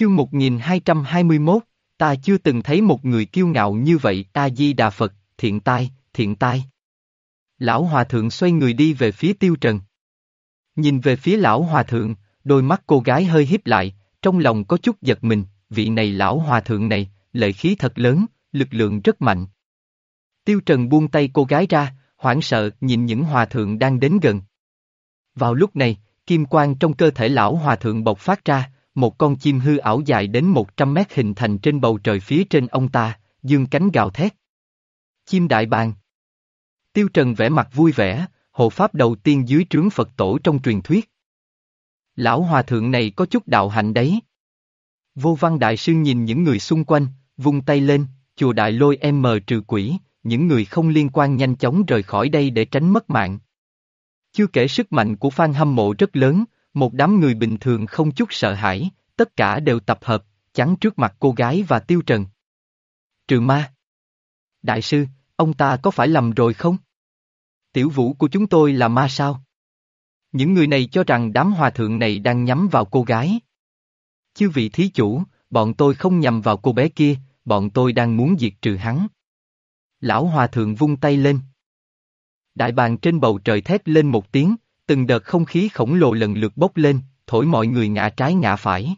Chương 1221, ta chưa từng thấy một người kiêu ngạo như vậy, Ta di Đà Phật, thiện tai, thiện tai. Lão Hòa Thượng xoay người đi về phía Tiêu Trần. Nhìn về phía Lão Hòa Thượng, đôi mắt cô gái hơi híp lại, trong lòng có chút giật mình, vị này Lão Hòa Thượng này, lệ khí thật lớn, lực lượng rất mạnh. Tiêu Trần buông tay cô gái ra, hoảng sợ nhìn những Hòa Thượng đang đến gần. Vào lúc này, kim quang trong cơ thể Lão Hòa Thượng bộc phát ra, một con chim hư ảo dài đến 100 mét hình thành trên bầu trời phía trên ông ta, dương cánh gào thét. Chim đại bàng. Tiêu Trần vẽ mặt vui vẻ, hộ pháp đầu tiên dưới trướng Phật tổ trong truyền thuyết. Lão hòa thượng này có chút đạo hạnh đấy. Vô văn đại sư nhìn những người xung quanh, vung tay lên, chùa đại lôi em mờ trừ quỷ, những người không liên quan nhanh chóng rời khỏi đây để tránh mất mạng. Chưa kể sức mạnh của fan hâm mộ rất lớn, một đám người bình thường không chút sợ hãi, tất cả đều tập hợp, chắn trước mặt cô gái và tiêu trần. Trừ ma. Đại sư, ông ta có phải lầm rồi không? Tiểu vũ của chúng tôi là ma sao? Những người này cho rằng đám hòa thượng này đang nhắm vào cô gái. Chư vị thí chủ, bọn tôi không nhầm vào cô bé kia, bọn tôi đang muốn diệt trừ hắn. Lão hòa thượng vung tay lên. Đại bàng trên bầu trời thét lên một tiếng, từng đợt không khí khổng lồ lần lượt bốc lên, thổi mọi người ngã trái ngã phải.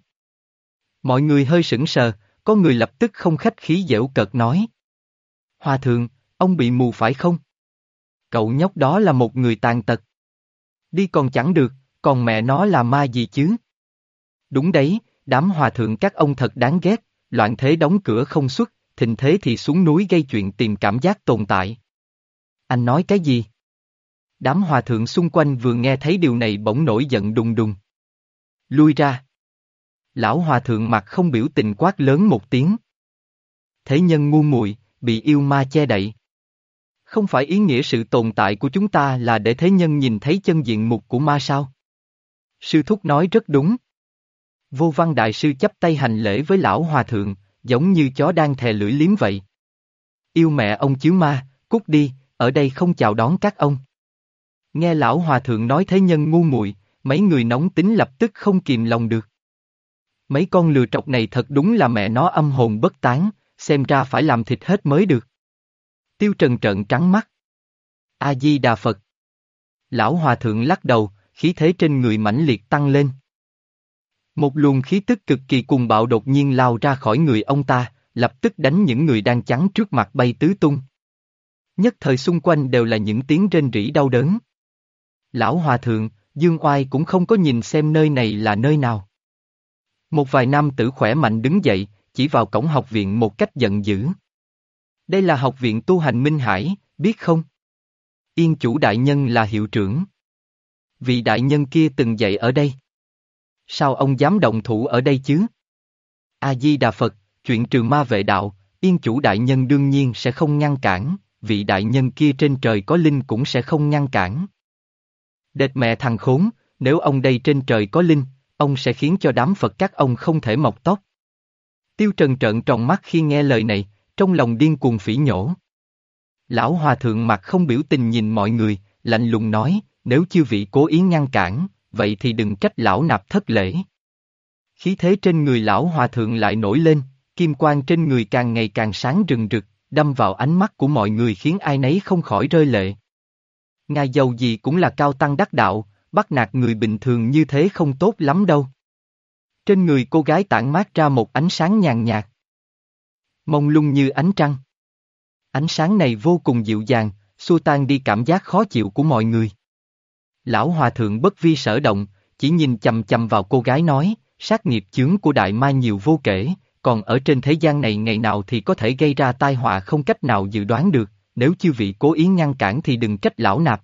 Mọi người hơi sững sờ, có người lập tức không khách khí dễu cợt nói. Hòa thượng, ông bị mù phải không? Cậu nhóc đó là một người tàn tật. Đi còn chẳng được, còn mẹ nó là ma gì chứ? Đúng đấy, đám hòa thượng các ông thật đáng ghét, loạn thế đóng cửa không xuất, thình thế thì xuống núi gây chuyện tìm cảm giác tồn tại. Anh nói cái gì? Đám hòa thượng xung quanh vừa nghe thấy điều này bỗng nổi giận đùng đùng. Lui ra. Lão hòa thượng mặt không biểu tình quát lớn một tiếng. Thế nhân ngu muội, bị yêu ma che đậy. Không phải ý nghĩa sự tồn tại của chúng ta là để thế nhân nhìn thấy chân diện mục của ma sao? Sư Thúc nói rất đúng. Vô văn đại sư chấp tay hành lễ với lão hòa thượng, giống như chó đang thè lưỡi liếm vậy. Yêu mẹ ông chiếu ma, cút đi, ở đây không chào đón các ông. Nghe lão hòa thượng nói thế nhân ngu muội, mấy người nóng tính lập tức không kìm lòng được. Mấy con lừa trọc này thật đúng là mẹ nó âm hồn bất tán, xem ra phải làm thịt hết mới được. Tiêu Trần trợn trắng mắt. A-di-đà Phật. Lão Hòa Thượng lắc đầu, khí thế trên người mãnh liệt tăng lên. Một luồng khí tức cực kỳ cùng bạo đột nhiên lao ra khỏi người ông ta, lập tức đánh những người đang chắn trước mặt bay tứ tung. Nhất thời xung quanh đều là những tiếng rên rỉ đau đớn. Lão Hòa Thượng, Dương Oai cũng không có nhìn xem nơi này là nơi nào. Một vài nam tử khỏe mạnh đứng dậy, chỉ vào cổng học viện một cách giận dữ. Đây là học viện tu hành Minh Hải, biết không? Yên chủ đại nhân là hiệu trưởng. Vị đại nhân kia từng dạy ở đây. Sao ông dám động thủ ở đây chứ? A-di-đà Phật, chuyện trừ ma vệ đạo, yên chủ đại nhân đương nhiên sẽ không ngăn cản, vị đại nhân kia trên trời có linh cũng sẽ không ngăn cản. Đệt mẹ thằng khốn, nếu ông đây trên trời có linh, ông sẽ khiến cho đám Phật các ông không thể mọc tóc. Tiêu Trần trợn tròn mắt khi nghe lời này, trong lòng điên cuồng phỉ nhổ. Lão Hòa Thượng mặt không biểu tình nhìn mọi người, lạnh lùng nói, nếu chư vị cố ý ngăn cản, vậy thì đừng trách lão nạp thất lễ. Khí thế trên người lão Hòa Thượng lại nổi lên, kim quang trên người càng ngày càng sáng rừng rực, đâm vào ánh mắt của mọi người khiến ai nấy không khỏi rơi lệ. Ngài giàu gì cũng là cao tăng đắc đạo, bắt nạt người bình thường như thế không tốt lắm đâu. Trên người cô gái tản mát ra một ánh sáng nhàn nhạt. Mông lung như ánh trăng. Ánh sáng này vô cùng dịu dàng, xua tan đi cảm giác khó chịu của mọi người. Lão Hòa Thượng bất vi sở động, chỉ nhìn chầm chầm vào cô gái nói, sát nghiệp chướng của đại ma nhiều vô kể, còn ở trên thế gian này ngày nào thì có thể gây ra tai họa không cách nào dự đoán được, nếu chư vị cố ý ngăn cản thì đừng trách lão nạp.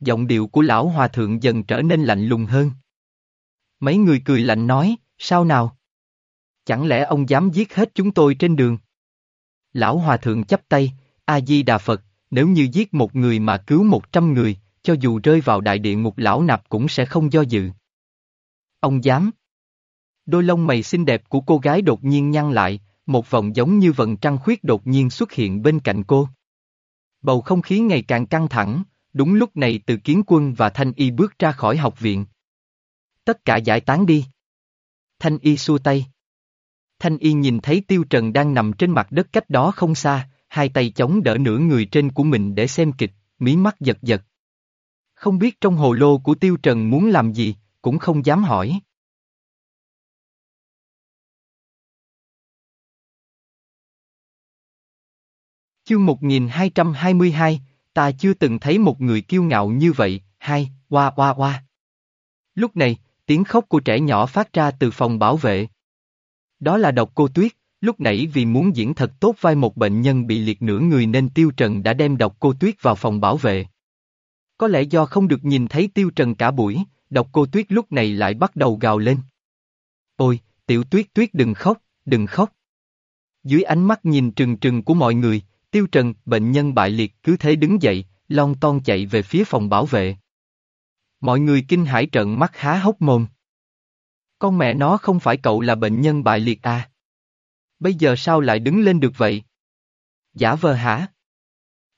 Giọng điệu của lão hòa thượng dần trở nên lạnh lùng hơn. Mấy người cười lạnh nói, sao nào? Chẳng lẽ ông dám giết hết chúng tôi trên đường? Lão hòa thượng chắp tay, A-di-đà Phật, nếu như giết một người mà cứu một trăm người, cho dù rơi vào đại địa ngục lão nạp cũng sẽ không do dự. Ông dám. Đôi lông mày xinh đẹp của cô gái đột nhiên nhăn lại, một vòng giống như vầng trăng khuyết đột nhiên xuất hiện bên cạnh cô. Bầu không khí ngày càng căng thẳng, đúng lúc này từ kiến quân và Thanh Y bước ra khỏi học viện. Tất cả giải tán đi. Thanh Y xua tay. Thanh Y nhìn thấy Tiêu Trần đang nằm trên mặt đất cách đó không xa, hai tay chống đỡ nửa người trên của mình để xem kịch, mí mắt giật giật. Không biết trong hồ lô của Tiêu Trần muốn làm gì, cũng không dám hỏi. Chương 1222, ta chưa từng thấy một người kiêu ngạo như vậy, hai, oa oa oa. Lúc này, tiếng khóc của trẻ nhỏ phát ra từ phòng bảo vệ. Đó là độc cô tuyết, lúc nãy vì muốn diễn thật tốt vai một bệnh nhân bị liệt nửa người nên Tiêu Trần đã đem độc cô tuyết vào phòng bảo vệ. Có lẽ do không được nhìn thấy Tiêu Trần cả buổi, độc cô tuyết lúc này lại bắt đầu gào lên. Ôi, tiểu tuyết tuyết đừng khóc, đừng khóc. Dưới ánh mắt nhìn trừng trừng của mọi người, Tiêu Trần, bệnh nhân bại liệt cứ thế đứng dậy, lon ton chạy về phía phòng bảo vệ. Mọi người kinh hãi trợn mắt há hốc mồm. Con mẹ nó không phải cậu là bệnh nhân bại liệt à? Bây giờ sao lại đứng lên được vậy? Giả vờ hả?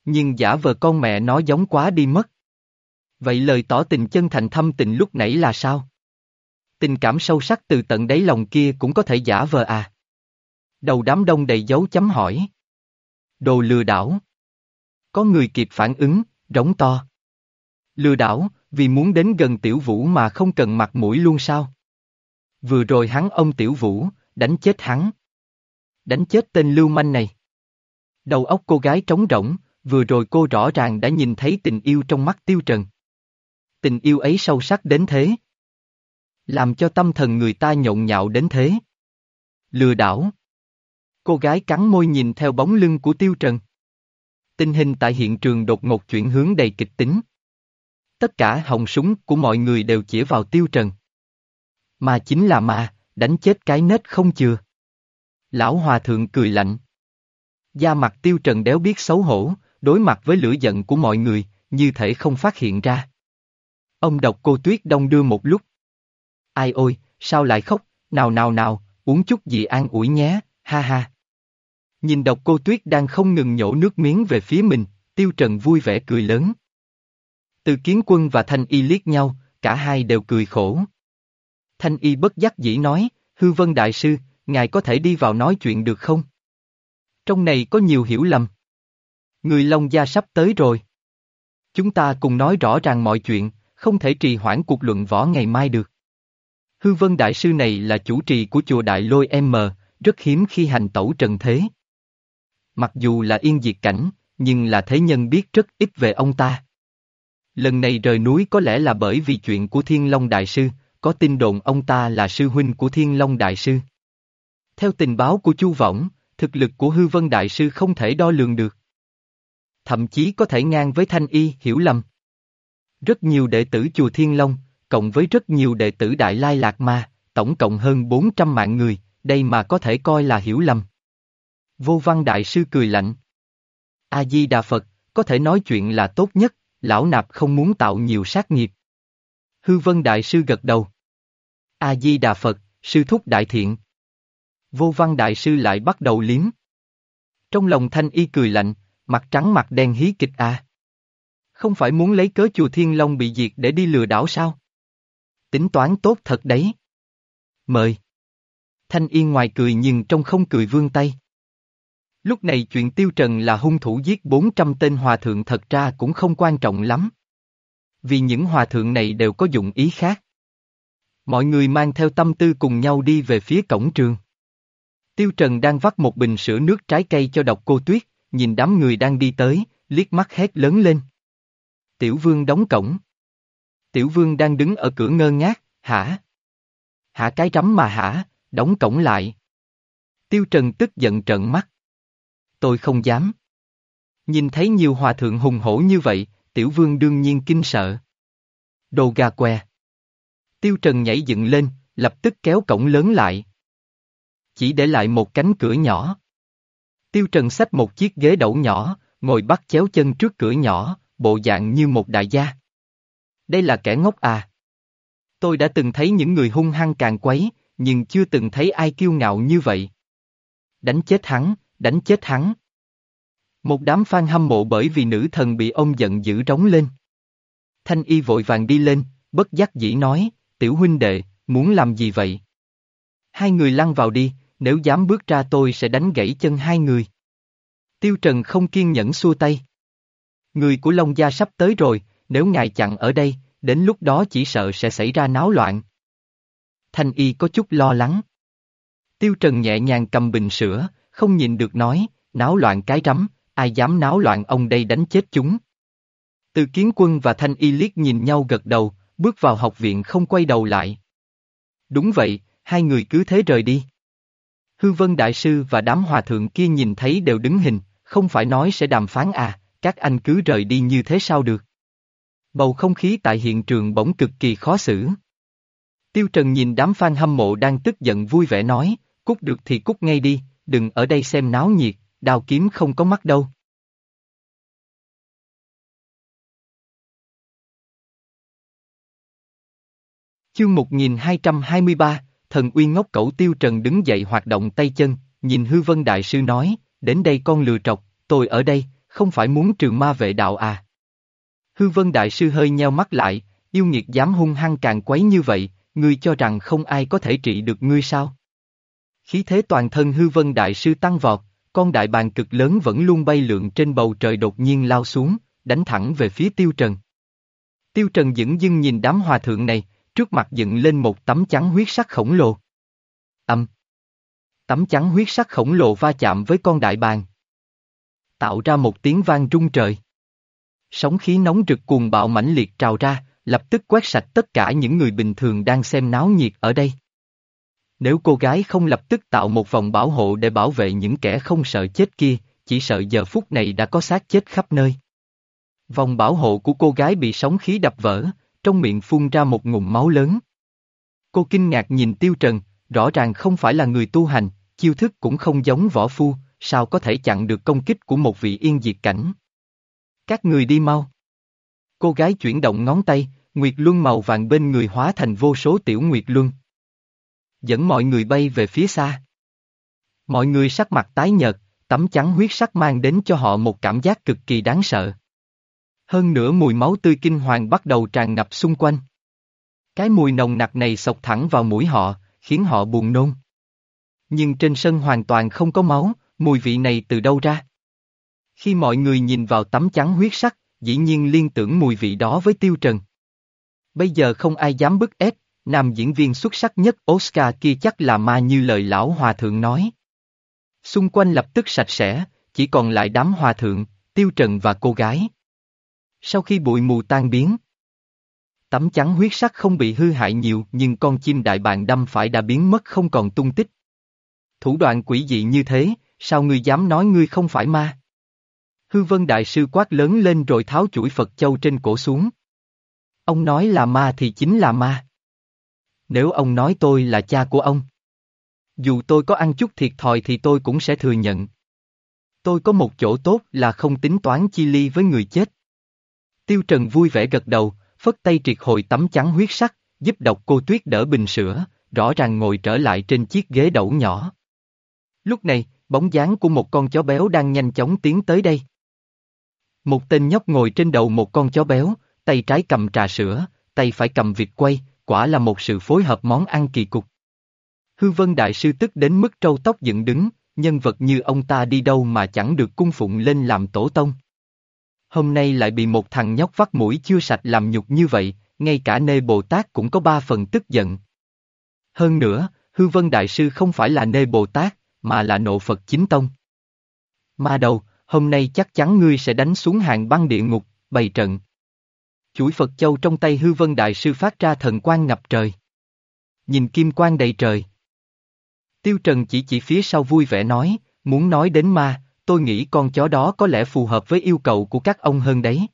Nhưng giả vờ con mẹ nó giống quá đi mất. Vậy lời tỏ tình chân thành thâm tình lúc nãy là sao? Tình cảm sâu sắc từ tận đáy lòng kia cũng có thể giả vờ à? Đầu đám đông đầy dấu chấm hỏi. Đồ lừa đảo. Có người kịp phản ứng, rống to. Lừa đảo, vì muốn đến gần tiểu vũ mà không cần mặt mũi luôn sao? Vừa rồi hắn ông tiểu vũ, đánh chết hắn. Đánh chết tên lưu manh này. Đầu óc cô gái trống rỗng, vừa rồi cô rõ ràng đã nhìn thấy tình yêu trong mắt tiêu trần. Tình yêu ấy sâu sắc đến thế. Làm cho tâm thần người ta nhộn nhạo đến thế. Lừa đảo. Cô gái cắn môi nhìn theo bóng lưng của Tiêu Trần. Tình hình tại hiện trường đột ngột chuyển hướng đầy kịch tính. Tất cả hồng súng của mọi người đều chỉ vào Tiêu Trần. Mà chính là mà, đánh chết cái nết không chừa. Lão Hòa Thượng cười lạnh. Da mặt Tiêu Trần đéo biết xấu hổ, đối mặt với lửa giận của mọi người, như thể không phát hiện ra. Ông đọc cô Tuyết đông đưa một lúc. Ai ôi, sao lại khóc, nào nào nào, uống chút gì an ủi nhé, ha ha. Nhìn độc cô Tuyết đang không ngừng nhổ nước miếng về phía mình, Tiêu Trần vui vẻ cười lớn. Từ kiến quân và Thanh Y liếc nhau, cả hai đều cười khổ. Thanh Y bất giác dĩ nói, Hư Vân Đại Sư, ngài có thể đi vào nói chuyện được không? Trong này có nhiều hiểu lầm. Người Long Gia sắp tới rồi. Chúng ta cùng nói rõ ràng mọi chuyện, không thể trì hoãn cuộc luận võ ngày mai được. Hư Vân Đại Sư này là chủ trì của chùa Đại Lôi M, rất hiếm khi hành tẩu trần thế. Mặc dù là yên diệt cảnh, nhưng là thế nhân biết rất ít về ông ta. Lần này rời núi có lẽ là bởi vì chuyện của Thiên Long Đại Sư, có tin đồn ông ta là sư huynh của Thiên Long Đại Sư. Theo tình báo của Chu Võng, thực lực của Hư Vân Đại Sư không thể đo lường được. Thậm chí có thể ngang với Thanh Y hiểu lầm. Rất nhiều đệ tử chùa Thiên Long, cộng với rất nhiều đệ tử Đại Lai Lạc Ma, tổng cộng hơn 400 mạng người, đây mà có thể coi là hiểu lầm. Vô văn đại sư cười lạnh. A-di-đà Phật, có thể nói chuyện là tốt nhất, lão nạp không muốn tạo nhiều sát nghiệp. Hư vân đại sư gật đầu. A-di-đà Phật, sư thúc đại thiện. Vô văn đại sư lại bắt đầu liếm. Trong lòng thanh y cười lạnh, mặt trắng mặt đen hí kịch à. Không phải muốn lấy cớ chùa Thiên Long bị diệt để đi lừa đảo sao? Tính toán tốt thật đấy. Mời. Thanh Y ngoài cười nhưng trong không cười vương tay. Lúc này chuyện Tiêu Trần là hung thủ giết 400 tên hòa thượng thật ra cũng không quan trọng lắm. Vì những hòa thượng này đều có dụng ý khác. Mọi người mang theo tâm tư cùng nhau đi về phía cổng trường. Tiêu Trần đang vắt một bình sữa nước trái cây cho độc cô Tuyết, nhìn đám người đang đi tới, liếc mắt hét lớn lên. Tiểu Vương đóng cổng. Tiểu Vương đang đứng ở cửa ngơ ngác, hả? Hả cái rắm mà hả, đóng cổng lại. Tiêu Trần tức giận trợn mắt. Tôi không dám. Nhìn thấy nhiều hòa thượng hùng hổ như vậy, tiểu vương đương nhiên kinh sợ. Đồ gà què. Tiêu Trần nhảy dựng lên, lập tức kéo cổng lớn lại. Chỉ để lại một cánh cửa nhỏ. Tiêu Trần xách một chiếc ghế đẩu nhỏ, ngồi bắt chéo chân trước cửa nhỏ, bộ dạng như một đại gia. Đây là kẻ ngốc à. Tôi đã từng thấy những người hung hăng càng quấy, nhưng chưa từng thấy ai kiêu ngạo như vậy. Đánh chết hắn, đánh chết hắn. Một đám fan hâm mộ bởi vì nữ thần bị ông giận dữ trống lên. Thanh y vội vàng đi lên, bất giác dĩ nói, tiểu huynh đệ, muốn làm gì vậy? Hai người lăn vào đi, nếu dám bước ra tôi sẽ đánh gãy chân hai người. Tiêu Trần không kiên nhẫn xua tay. Người của Long Gia sắp tới rồi, nếu ngài chặn ở đây, đến lúc đó chỉ sợ sẽ xảy ra náo loạn. Thanh y có chút lo lắng. Tiêu Trần nhẹ nhàng cầm bình sữa, không nhìn được nói, náo loạn cái rắm, ai dám náo loạn ông đây đánh chết chúng. Từ kiến quân và thanh y liếc nhìn nhau gật đầu, bước vào học viện không quay đầu lại. Đúng vậy, hai người cứ thế rời đi. Hư Vân Đại Sư và đám hòa thượng kia nhìn thấy đều đứng hình, không phải nói sẽ đàm phán à, các anh cứ rời đi như thế sao được. Bầu không khí tại hiện trường bỗng cực kỳ khó xử. Tiêu Trần nhìn đám fan hâm mộ đang tức giận vui vẻ nói, cút được thì cút ngay đi, đừng ở đây xem náo nhiệt, đào kiếm không có mắt đâu. Chương 1223, thần uy ngốc cẩu tiêu trần đứng dậy hoạt động tay chân, nhìn hư vân đại sư nói, đến đây con lừa trọc, tôi ở đây, không phải muốn trừ ma vệ đạo à. Hư vân đại sư hơi nheo mắt lại, yêu nghiệt dám hung hăng càng quấy như vậy, ngươi cho rằng không ai có thể trị được ngươi sao? Khí thế toàn thân hư vân đại sư tăng vọt, con đại bàng cực lớn vẫn luôn bay lượn trên bầu trời đột nhiên lao xuống, đánh thẳng về phía tiêu trần. Tiêu trần dững dưng nhìn đám hòa thượng này, trước mặt dựng lên một tấm chắn huyết sắc khổng lồ. Âm. Tấm chắn huyết sắc khổng lồ va chạm với con đại bàng. Tạo ra một tiếng vang rung trời. Sóng khí nóng rực cuồng bạo mãnh liệt trào ra, lập tức quét sạch tất cả những người bình thường đang xem náo nhiệt ở đây. Nếu cô gái không lập tức tạo một vòng bảo hộ để bảo vệ những kẻ không sợ chết kia, chỉ sợ giờ phút này đã có xác chết khắp nơi. Vòng bảo hộ của cô gái bị sóng khí đập vỡ, trong miệng phun ra một ngụm máu lớn. Cô kinh ngạc nhìn Tiêu Trần, rõ ràng không phải là người tu hành, chiêu thức cũng không giống võ phu, sao có thể chặn được công kích của một vị yên diệt cảnh. Các người đi mau. Cô gái chuyển động ngón tay, Nguyệt Luân màu vàng bên người hóa thành vô số tiểu Nguyệt Luân. Dẫn mọi người bay về phía xa. Mọi người sắc mặt tái nhợt, tấm chắn huyết sắc mang đến cho họ một cảm giác cực kỳ đáng sợ. Hơn nữa mùi máu tươi kinh hoàng bắt đầu tràn ngập xung quanh. Cái mùi nồng nặc này sộc thẳng vào mũi họ, khiến họ buồn nôn. Nhưng trên sân hoàn toàn không có máu, mùi vị này từ đâu ra? Khi mọi người nhìn vào tấm chắn huyết sắc, dĩ nhiên liên tưởng mùi vị đó với Tiêu Trần. Bây giờ không ai dám bức ép, nam diễn viên xuất sắc nhất Oscar kia chắc là ma như lời lão hòa thượng nói. Xung quanh lập tức sạch sẽ, chỉ còn lại đám hòa thượng, Tiêu Trần và cô gái. Sau khi bụi mù tan biến, tấm chắn huyết sắc không bị hư hại nhiều nhưng con chim đại bàng đâm phải đã biến mất không còn tung tích. Thủ đoạn quỷ dị như thế, sao ngươi dám nói ngươi không phải ma? Hư vân đại sư quát lớn lên rồi tháo chuỗi Phật châu trên cổ xuống. Ông nói là ma thì chính là ma. Nếu ông nói tôi là cha của ông. Dù tôi có ăn chút thiệt thòi thì tôi cũng sẽ thừa nhận. Tôi có một chỗ tốt là không tính toán chi ly với người chết. Tiêu Trần vui vẻ gật đầu, phất tay triệt hồi tấm trắng huyết sắc, giúp độc cô tuyết đỡ bình sữa, rõ ràng ngồi trở lại trên chiếc ghế đẩu nhỏ. Lúc này, bóng dáng của một con chó béo đang nhanh chóng tiến tới đây. Một tên nhóc ngồi trên đầu một con chó béo, tay trái cầm trà sữa, tay phải cầm vịt quay, quả là một sự phối hợp món ăn kỳ cục. Hư Vân Đại Sư tức đến mức trâu tóc dựng đứng, nhân vật như ông ta đi đâu mà chẳng được cung phụng lên làm tổ tông. Hôm nay lại bị một thằng nhóc vắt mũi chưa sạch làm nhục như vậy, ngay cả nê Bồ Tát cũng có ba phần tức giận. Hơn nữa, Hư Vân Đại Sư không phải là nê Bồ Tát, mà là nộ Phật chính tông. Ma đầu, hôm nay chắc chắn ngươi sẽ đánh xuống hàng băng địa ngục, bày trận. Chuỗi Phật Châu trong tay hư vân đại sư phát ra thần quang ngập trời. Nhìn kim quang đầy trời. Tiêu Trần chỉ chỉ phía sau vui vẻ nói, muốn nói đến ma, tôi nghĩ con chó đó có lẽ phù hợp với yêu cầu của các ông hơn đấy.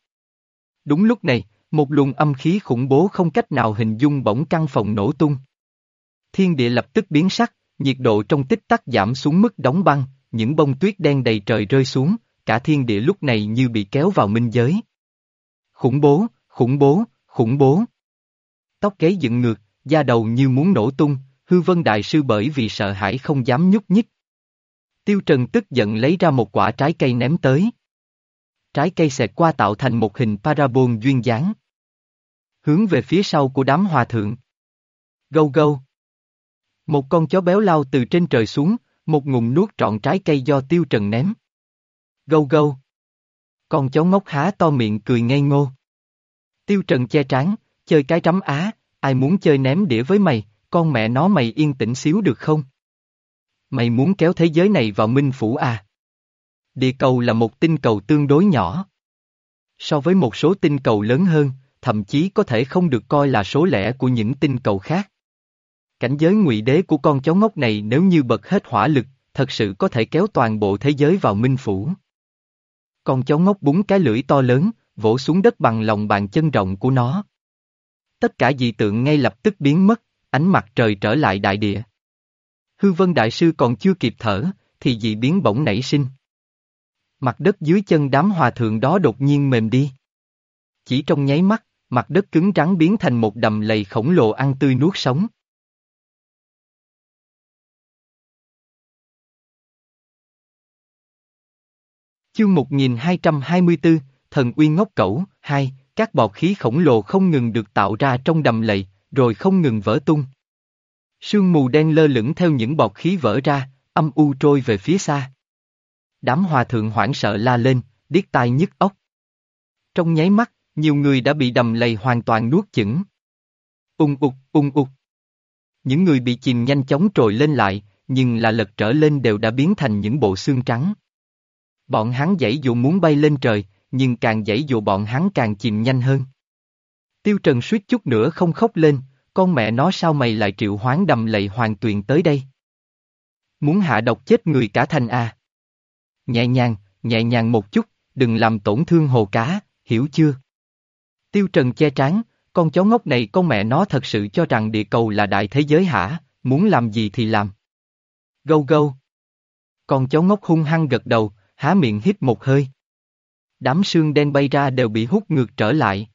Đúng lúc này, một luồng âm khí khủng bố không cách nào hình dung bỗng căn phòng nổ tung. Thiên địa lập tức biến sắc, nhiệt độ trong tích tắc giảm xuống mức đóng băng, những bông tuyết đen đầy trời rơi xuống, cả thiên địa lúc này như bị kéo vào minh giới. Khủng bố, khủng bố, khủng bố. Tóc kế dựng ngược, da đầu như muốn nổ tung, hư vân đại sư bởi vì sợ hãi không dám nhúc nhích. Tiêu Trần tức giận lấy ra một quả trái cây ném tới. Trái cây xẹt qua tạo thành một hình parabol duyên dáng. Hướng về phía sau của đám hòa thượng. Gâu gâu. Một con chó béo lao từ trên trời xuống, một ngụm nuốt trọn trái cây do tiêu trần ném. Gâu gâu. Con chó ngốc há to miệng cười ngây ngô. Tiêu trần che trán, chơi cái trắm á, ai muốn chơi ném đĩa với mày, con mẹ nó mày yên tĩnh xíu được không? Mày muốn kéo thế giới này vào minh phủ à? Địa cầu là một tinh cầu tương đối nhỏ. So với một số tinh cầu lớn hơn, thậm chí có thể không được coi là số lẻ của những tinh cầu khác. Cảnh giới ngụy đế của con chó ngốc này nếu như bật hết hỏa lực, thật sự có thể kéo toàn bộ thế giới vào minh phủ. Con chó ngốc búng cái lưỡi to lớn, vỗ xuống đất bằng lòng bàn chân rộng của nó. Tất cả dị tượng ngay lập tức biến mất, ánh mặt trời trở lại đại địa. Hư vân đại sư còn chưa kịp thở, thì dị biến bỗng nảy sinh. Mặt đất dưới chân đám hòa thượng đó đột nhiên mềm đi. Chỉ trong nháy mắt, mặt đất cứng trắng biến thành một đầm lầy khổng lồ ăn tươi nuốt sống. Chương 1224, Thần Uy Ngốc Cẩu, hai các bọt khí khổng lồ không ngừng được tạo ra trong đầm lầy, rồi không ngừng vỡ tung. Sương mù đen lơ lửng theo những bọt khí vỡ ra, âm u trôi về phía xa. Đám hòa thượng hoảng sợ la lên, điếc tai nhức óc. Trong nháy mắt, nhiều người đã bị đầm lầy hoàn toàn nuốt chửng. Ung ục, ung ục. Những người bị chìm nhanh chóng trồi lên lại, nhưng là lật trở lên đều đã biến thành những bộ xương trắng. Bọn hắn dãy dù muốn bay lên trời, nhưng càng dãy dụ bọn hắn càng chìm nhanh hơn. Tiêu Trần suýt chút nữa không khóc lên, con mẹ nó sao mày lại triệu hoán đầm lầy hoàng tuyền tới đây? Muốn hạ độc chết người cả thành à? Nhẹ nhàng, nhẹ nhàng một chút, đừng làm tổn thương hồ cá, hiểu chưa? Tiêu Trần che trán, con chó ngốc này con mẹ nó thật sự cho rằng địa cầu là đại thế giới hả, muốn làm gì thì làm. Gâu gâu. Con chó ngốc hung hăng gật đầu, há miệng hít một hơi. Đám sương đen bay ra đều bị hút ngược trở lại.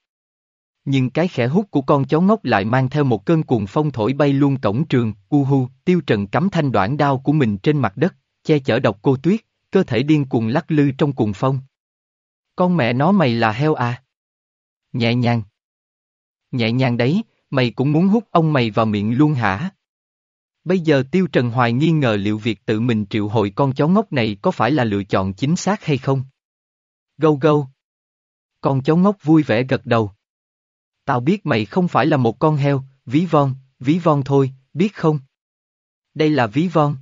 Nhưng cái khẽ hút của con chó ngốc lại mang theo một cơn cuồng phong thổi bay luôn cổng trường, u hu, tiêu trần cắm thanh đoạn đao của mình trên mặt đất, che chở độc cô tuyết, cơ thể điên cuồng lắc lư trong cuồng phong. Con mẹ nó mày là heo à? Nhẹ nhàng. Nhẹ nhàng đấy, mày cũng muốn hút ông mày vào miệng luôn hả? Bây giờ Tiêu Trần hoài nghi ngờ liệu việc tự mình triệu hồi con chó ngốc này có phải là lựa chọn chính xác hay không? Gâu gâu. Con chó ngốc vui vẻ gật đầu. Tao biết mày không phải là một con heo, ví von, ví von thôi, biết không? Đây là ví von.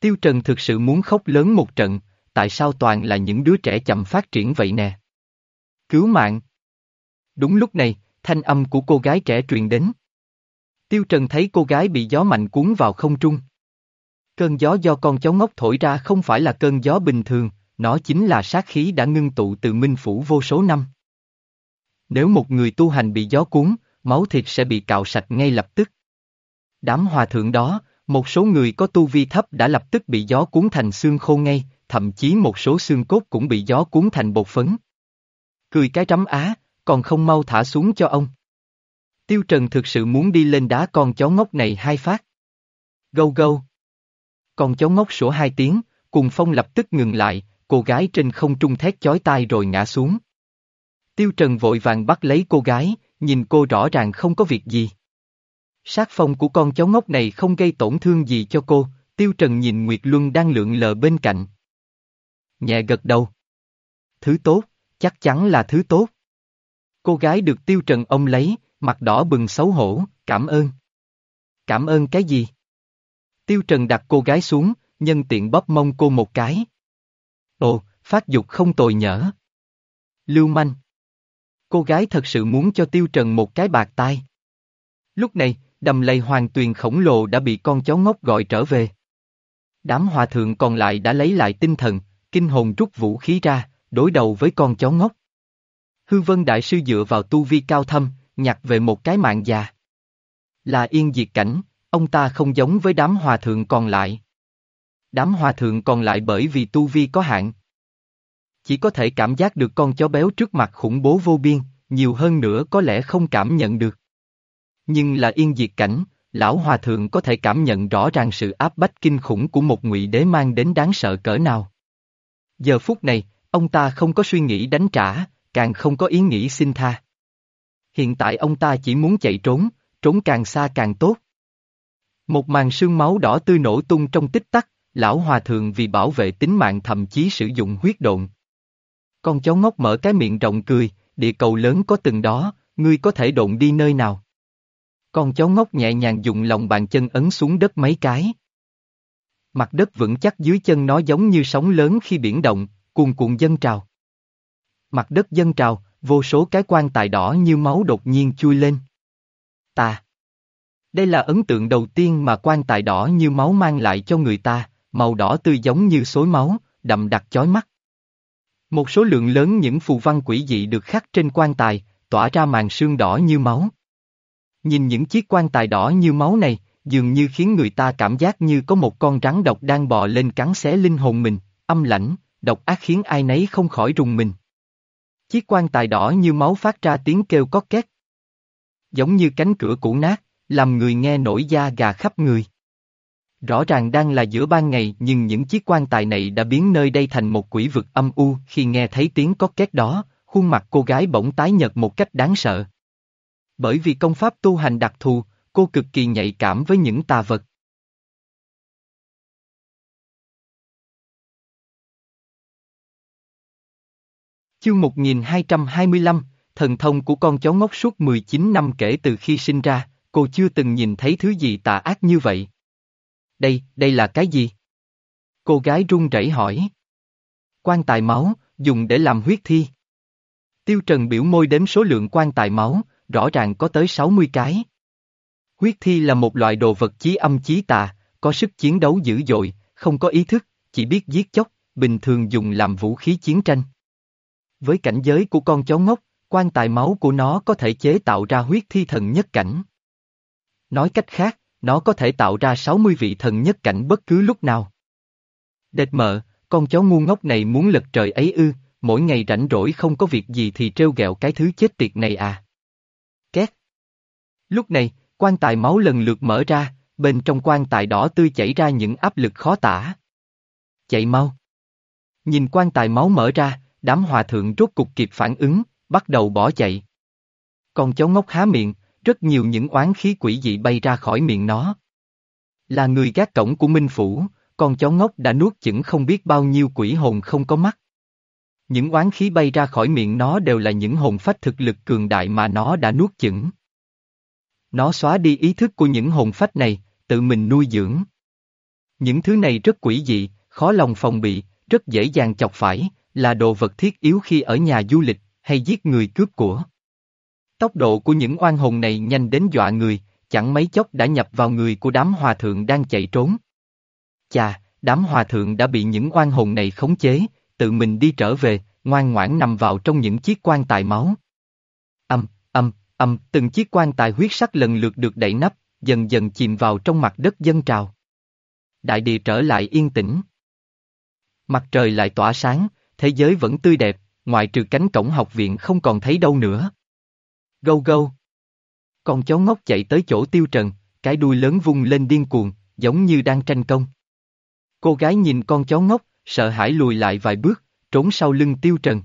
Tiêu Trần thực sự muốn khóc lớn một trận, tại sao toàn là những đứa trẻ chậm phát triển vậy nè? Cứu mạng. Đúng lúc này, thanh âm của cô gái trẻ truyền đến. Tiêu Trần thấy cô gái bị gió mạnh cuốn vào không trung. Cơn gió do con chó ngốc thổi ra không phải là cơn gió bình thường, nó chính là sát khí đã ngưng tụ từ minh phủ vô số năm. Nếu một người tu hành bị gió cuốn, máu thịt sẽ bị cạo sạch ngay lập tức. Đám hòa thượng đó, một số người có tu vi thấp đã lập tức bị gió cuốn thành xương khô ngay, thậm chí một số xương cốt cũng bị gió cuốn thành bột phấn. Cười cái trắm á, còn không mau thả xuống cho ông. Tiêu Trần thực sự muốn đi lên đá con chó ngốc này hai phát. Gâu gâu. Con chó ngốc sủa hai tiếng, cùng phong lập tức ngừng lại, cô gái trên không trung thét chói tai rồi ngã xuống. Tiêu Trần vội vàng bắt lấy cô gái, nhìn cô rõ ràng không có việc gì. Sát phong của con chó ngốc này không gây tổn thương gì cho cô, Tiêu Trần nhìn Nguyệt Luân đang lượn lờ bên cạnh. Nhẹ gật đầu. Thứ tốt, chắc chắn là thứ tốt. Cô gái được Tiêu Trần ông lấy, mặt đỏ bừng xấu hổ, cảm ơn. Cảm ơn cái gì? Tiêu Trần đặt cô gái xuống, nhân tiện bóp mông cô một cái. Ồ, phát dục không tồi nhở. Lưu manh. Cô gái thật sự muốn cho Tiêu Trần một cái bạc tai. Lúc này, đầm lầy hoàng tuyền khổng lồ đã bị con chó ngốc gọi trở về. Đám hòa thượng còn lại đã lấy lại tinh thần, kinh hồn rút vũ khí ra, đối đầu với con chó ngốc. Hư vân đại sư dựa vào tu vi cao thâm, nhặt về một cái mạng già. Là yên diệt cảnh, ông ta không giống với đám hòa thượng còn lại. Đám hòa thượng còn lại bởi vì tu vi có hạn. Chỉ có thể cảm giác được con chó béo trước mặt khủng bố vô biên, nhiều hơn nữa có lẽ không cảm nhận được. Nhưng là yên diệt cảnh, lão hòa thượng có thể cảm nhận rõ ràng sự áp bách kinh khủng của một ngụy đế mang đến đáng sợ cỡ nào. Giờ phút này, ông ta không có suy nghĩ đánh trả, càng không có ý nghĩ xin tha. Hiện tại ông ta chỉ muốn chạy trốn, trốn càng xa càng tốt. Một màn sương máu đỏ tươi nổ tung trong tích tắc, lão hòa thượng vì bảo vệ tính mạng thậm chí sử dụng huyết độn. Con cháu ngốc mở cái miệng rộng cười, địa cầu lớn có từng đó, ngươi có thể độn đi nơi nào. Con cháu ngốc nhẹ nhàng dùng lòng bàn chân ấn xuống đất mấy cái. Mặt đất vững chắc dưới chân nó giống như sóng lớn khi biển động, cuồn cuộn dân trào. Mặt đất dân trào, vô số cái quan tài đỏ như máu đột nhiên chui lên. Ta. Đây là ấn tượng đầu tiên mà quan tài đỏ như máu mang lại cho người ta, màu đỏ tươi giống như xối máu, đậm đặc chói mắt. Một số lượng lớn những phù văn quỷ dị được khắc trên quan tài, tỏa ra màn sương đỏ như máu. Nhìn những chiếc quan tài đỏ như máu này, dường như khiến người ta cảm giác như có một con rắn độc đang bò lên cắn xé linh hồn mình, âm lãnh, độc ác khiến ai nấy không khỏi rùng mình. Chiếc quan tài đỏ như máu phát ra tiếng kêu có két. Giống như cánh cửa cũ nát, làm người nghe nổi da gà khắp người. Rõ ràng đang là giữa ban ngày nhưng những chiếc quan tài này đã biến nơi đây thành một quỷ vực âm u khi nghe thấy tiếng có két đó, khuôn mặt cô gái bỗng tái nhợt một cách đáng sợ. Bởi vì công pháp tu hành đặc thù, cô cực kỳ nhạy cảm với những tà vật. Chương 1225, thần thông của con chó ngốc suốt 19 năm kể từ khi sinh ra, cô chưa từng nhìn thấy thứ gì tà ác như vậy. Đây, đây là cái gì? Cô gái run rẩy hỏi. Quan tài máu, dùng để làm huyết thi. Tiêu Trần biểu môi đếm số lượng quan tài máu, rõ ràng có tới 60 cái. Huyết thi là một loại đồ vật chí âm chí tà, có sức chiến đấu dữ dội, không có ý thức, chỉ biết giết chóc, bình thường dùng làm vũ khí chiến tranh. Với cảnh giới của con chó ngốc, quan tài máu của nó có thể chế tạo ra huyết thi thần nhất cảnh. Nói cách khác, nó có thể tạo ra 60 vị thần nhất cảnh bất cứ lúc nào. Đệt mợ, con chó ngu ngốc này muốn lật trời ấy ư, mỗi ngày rảnh rỗi không có việc gì thì trêu ghẹo cái thứ chết tiệt này à. Két. Lúc này, quan tài máu lần lượt mở ra, bên trong quan tài đỏ tươi chảy ra những áp lực khó tả. Chạy mau. Nhìn quan tài máu mở ra, đám hòa thượng rốt cục kịp phản ứng, bắt đầu bỏ chạy. Con chó ngốc há miệng, rất nhiều những oán khí quỷ dị bay ra khỏi miệng nó. Là người gác cổng của Minh Phủ, con chó ngốc đã nuốt chửng không biết bao nhiêu quỷ hồn không có mắt. Những oán khí bay ra khỏi miệng nó đều là những hồn phách thực lực cường đại mà nó đã nuốt chửng. Nó xóa đi ý thức của những hồn phách này, tự mình nuôi dưỡng. Những thứ này rất quỷ dị, khó lòng phòng bị, rất dễ dàng chọc phải, là đồ vật thiết yếu khi ở nhà du lịch, hay giết người cướp của. Tốc độ của những oan hồn này nhanh đến dọa người, chẳng mấy chốc đã nhập vào người của đám hòa thượng đang chạy trốn. Chà, đám hòa thượng đã bị những oan hồn này khống chế, tự mình đi trở về, ngoan ngoãn nằm vào trong những chiếc quan tài máu. Âm, âm, âm, từng chiếc quan tài huyết sắc lần lượt được đẩy nắp, dần dần chìm vào trong mặt đất dân trào. Đại địa trở lại yên tĩnh. Mặt trời lại tỏa sáng, thế giới vẫn tươi đẹp, ngoại trừ cánh cổng học viện không còn thấy đâu nữa. Gâu gâu. Con chó ngốc chạy tới chỗ tiêu trần, cái đuôi lớn vung lên điên cuồng, giống như đang tranh công. Cô gái nhìn con chó ngốc, sợ hãi lùi lại vài bước, trốn sau lưng tiêu trần.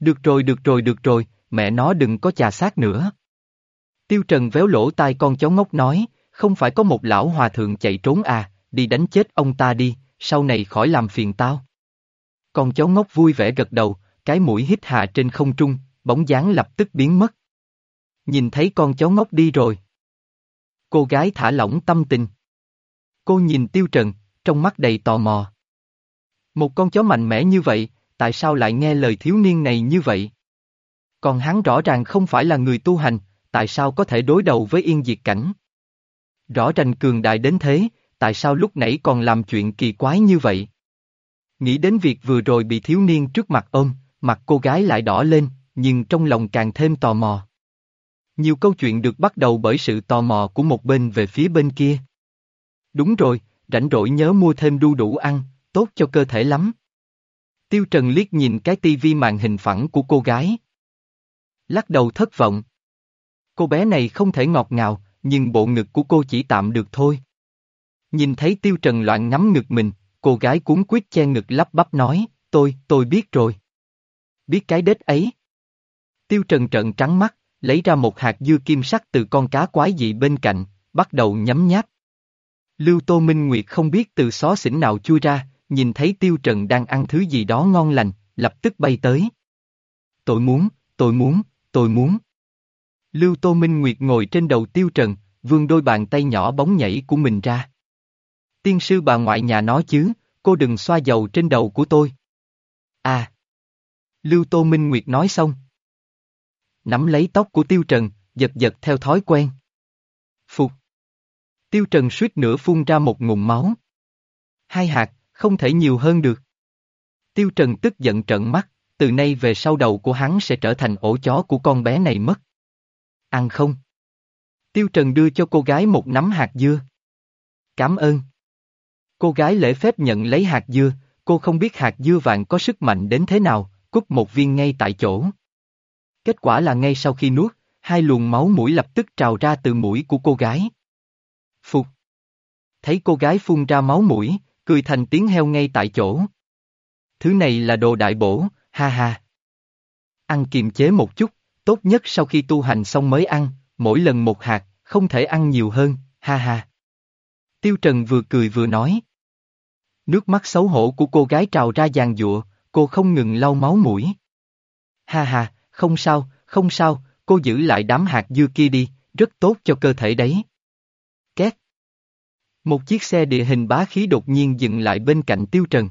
Được rồi được rồi được rồi, mẹ nó đừng có chà sát nữa. Tiêu trần véo lỗ tai con chó ngốc nói, không phải có một lão hòa thượng chạy trốn à, đi đánh chết ông ta đi, sau này khỏi làm phiền tao. Con chó ngốc vui vẻ gật đầu, cái mũi hít hạ trên không trung, bóng dáng lập tức biến mất. Nhìn thấy con chó ngốc đi rồi. Cô gái thả lỏng tâm tình. Cô nhìn Tiêu Trần, trong mắt đầy tò mò. Một con chó mạnh mẽ như vậy, tại sao lại nghe lời thiếu niên này như vậy? Còn hắn rõ ràng không phải là người tu hành, tại sao có thể đối đầu với yên diệt cảnh? Rõ ràng cường đại đến thế, tại sao lúc nãy còn làm chuyện kỳ quái như vậy? Nghĩ đến việc vừa rồi bị thiếu niên trước mặt ôm, mặt cô gái lại đỏ lên, nhưng trong lòng càng thêm tò mò. Nhiều câu chuyện được bắt đầu bởi sự tò mò của một bên về phía bên kia. Đúng rồi, rảnh rỗi nhớ mua thêm đu đủ ăn, tốt cho cơ thể lắm. Tiêu Trần liếc nhìn cái tivi màn hình phẳng của cô gái. Lắc đầu thất vọng. Cô bé này không thể ngọt ngào, nhưng bộ ngực của cô chỉ tạm được thôi. Nhìn thấy Tiêu Trần loạn ngắm ngực mình, cô gái cuốn quyết che ngực lắp bắp nói, tôi, tôi biết rồi. Biết cái đết ấy. Tiêu Trần trợn trắng mắt, lấy ra một hạt dưa kim sắc từ con cá quái dị bên cạnh, bắt đầu nhấm nháp. Lưu Tô Minh Nguyệt không biết từ xó xỉnh nào chui ra, nhìn thấy Tiêu Trần đang ăn thứ gì đó ngon lành, lập tức bay tới. Tôi muốn, tôi muốn, tôi muốn. Lưu Tô Minh Nguyệt ngồi trên đầu Tiêu Trần, vươn đôi bàn tay nhỏ bóng nhảy của mình ra. Tiên sư bà ngoại nhà nó chứ, cô đừng xoa dầu trên đầu của tôi. À! Lưu Tô Minh Nguyệt nói xong. Nắm lấy tóc của Tiêu Trần, giật giật theo thói quen. Phục! Tiêu Trần suýt nữa phun ra một ngụm máu. Hai hạt, không thể nhiều hơn được. Tiêu Trần tức giận trợn mắt, từ nay về sau đầu của hắn sẽ trở thành ổ chó của con bé này mất. Ăn không? Tiêu Trần đưa cho cô gái một nắm hạt dưa. Cảm ơn. Cô gái lễ phép nhận lấy hạt dưa, cô không biết hạt dưa vàng có sức mạnh đến thế nào, cút một viên ngay tại chỗ. Kết quả là ngay sau khi nuốt, hai luồng máu mũi lập tức trào ra từ mũi của cô gái. Phục. Thấy cô gái phun ra máu mũi, cười thành tiếng heo ngay tại chỗ. Thứ này là đồ đại bổ, ha ha. Ăn kiềm chế một chút, tốt nhất sau khi tu hành xong mới ăn, mỗi lần một hạt, không thể ăn nhiều hơn, ha ha. Tiêu Trần vừa cười vừa nói. Nước mắt xấu hổ của cô gái trào ra giàn giụa, cô không ngừng lau máu mũi. Ha ha, không sao, không sao, cô giữ lại đám hạt dưa kia đi, rất tốt cho cơ thể đấy. Két. Một chiếc xe địa hình bá khí đột nhiên dừng lại bên cạnh Tiêu Trần.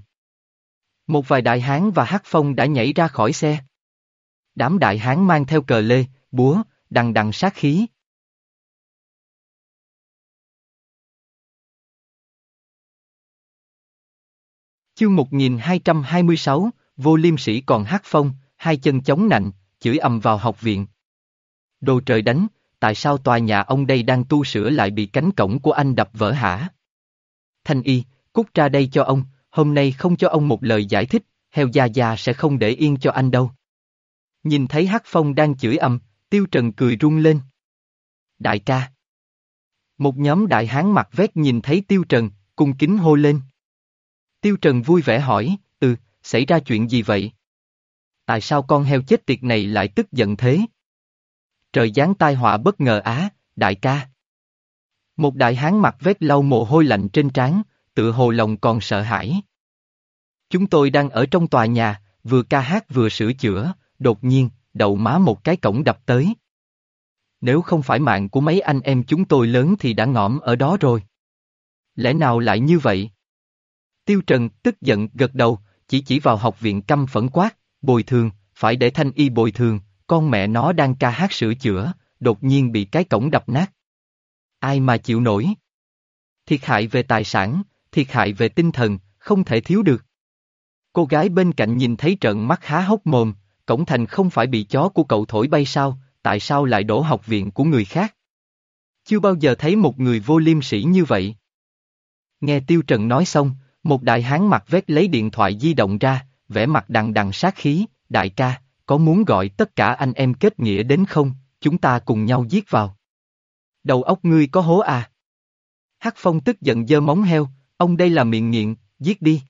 Một vài đại hán và hắc phong đã nhảy ra khỏi xe. Đám đại hán mang theo cờ lê, búa, đằng đằng sát khí. Chương 1226, vô liêm sĩ còn hát phong, hai chân chống nạnh, chửi ầm vào học viện. Đồ trời đánh, tại sao tòa nhà ông đây đang tu sửa lại bị cánh cổng của anh đập vỡ hả? Thanh y, cút ra đây cho ông, hôm nay không cho ông một lời giải thích, heo già già sẽ không để yên cho anh đâu. Nhìn thấy Hắc Phong đang chửi ầm, Tiêu Trần cười rung lên. Đại ca. Một nhóm đại hán mặt vét nhìn thấy Tiêu Trần, cung kính hô lên. Tiêu Trần vui vẻ hỏi, ừ, xảy ra chuyện gì vậy? Tại sao con heo chết tiệt này lại tức giận thế? Trời giáng tai họa bất ngờ á, đại ca. Một đại hán mặt vét lau mồ hôi lạnh trên trán, tự hồ lòng còn sợ hãi. Chúng tôi đang ở trong tòa nhà, vừa ca hát vừa sửa chữa, đột nhiên, đầu má một cái cổng đập tới. Nếu không phải mạng của mấy anh em chúng tôi lớn thì đã ngõm ở đó rồi. Lẽ nào lại như vậy? Tiêu Trần tức giận gật đầu, chỉ chỉ vào học viện căm phẫn quát, bồi thường, phải để thanh y bồi thường, con mẹ nó đang ca hát sửa chữa, đột nhiên bị cái cổng đập nát. Ai mà chịu nổi? Thiệt hại về tài sản, thiệt hại về tinh thần, không thể thiếu được. Cô gái bên cạnh nhìn thấy trận mắt há hốc mồm, cổng thành không phải bị chó của cậu thổi bay sao, tại sao lại đổ học viện của người khác? Chưa bao giờ thấy một người vô liêm sĩ như vậy. Nghe Tiêu Trần nói xong, một đại hán mặt vét lấy điện thoại di động ra, vẻ mặt đằng đằng sát khí, đại ca, có muốn gọi tất cả anh em kết nghĩa đến không, chúng ta cùng nhau giết vào. Đầu óc ngươi có hố à? Hắc Phong tức giận giơ móng heo, ông đây là miệng nghiện, giết đi.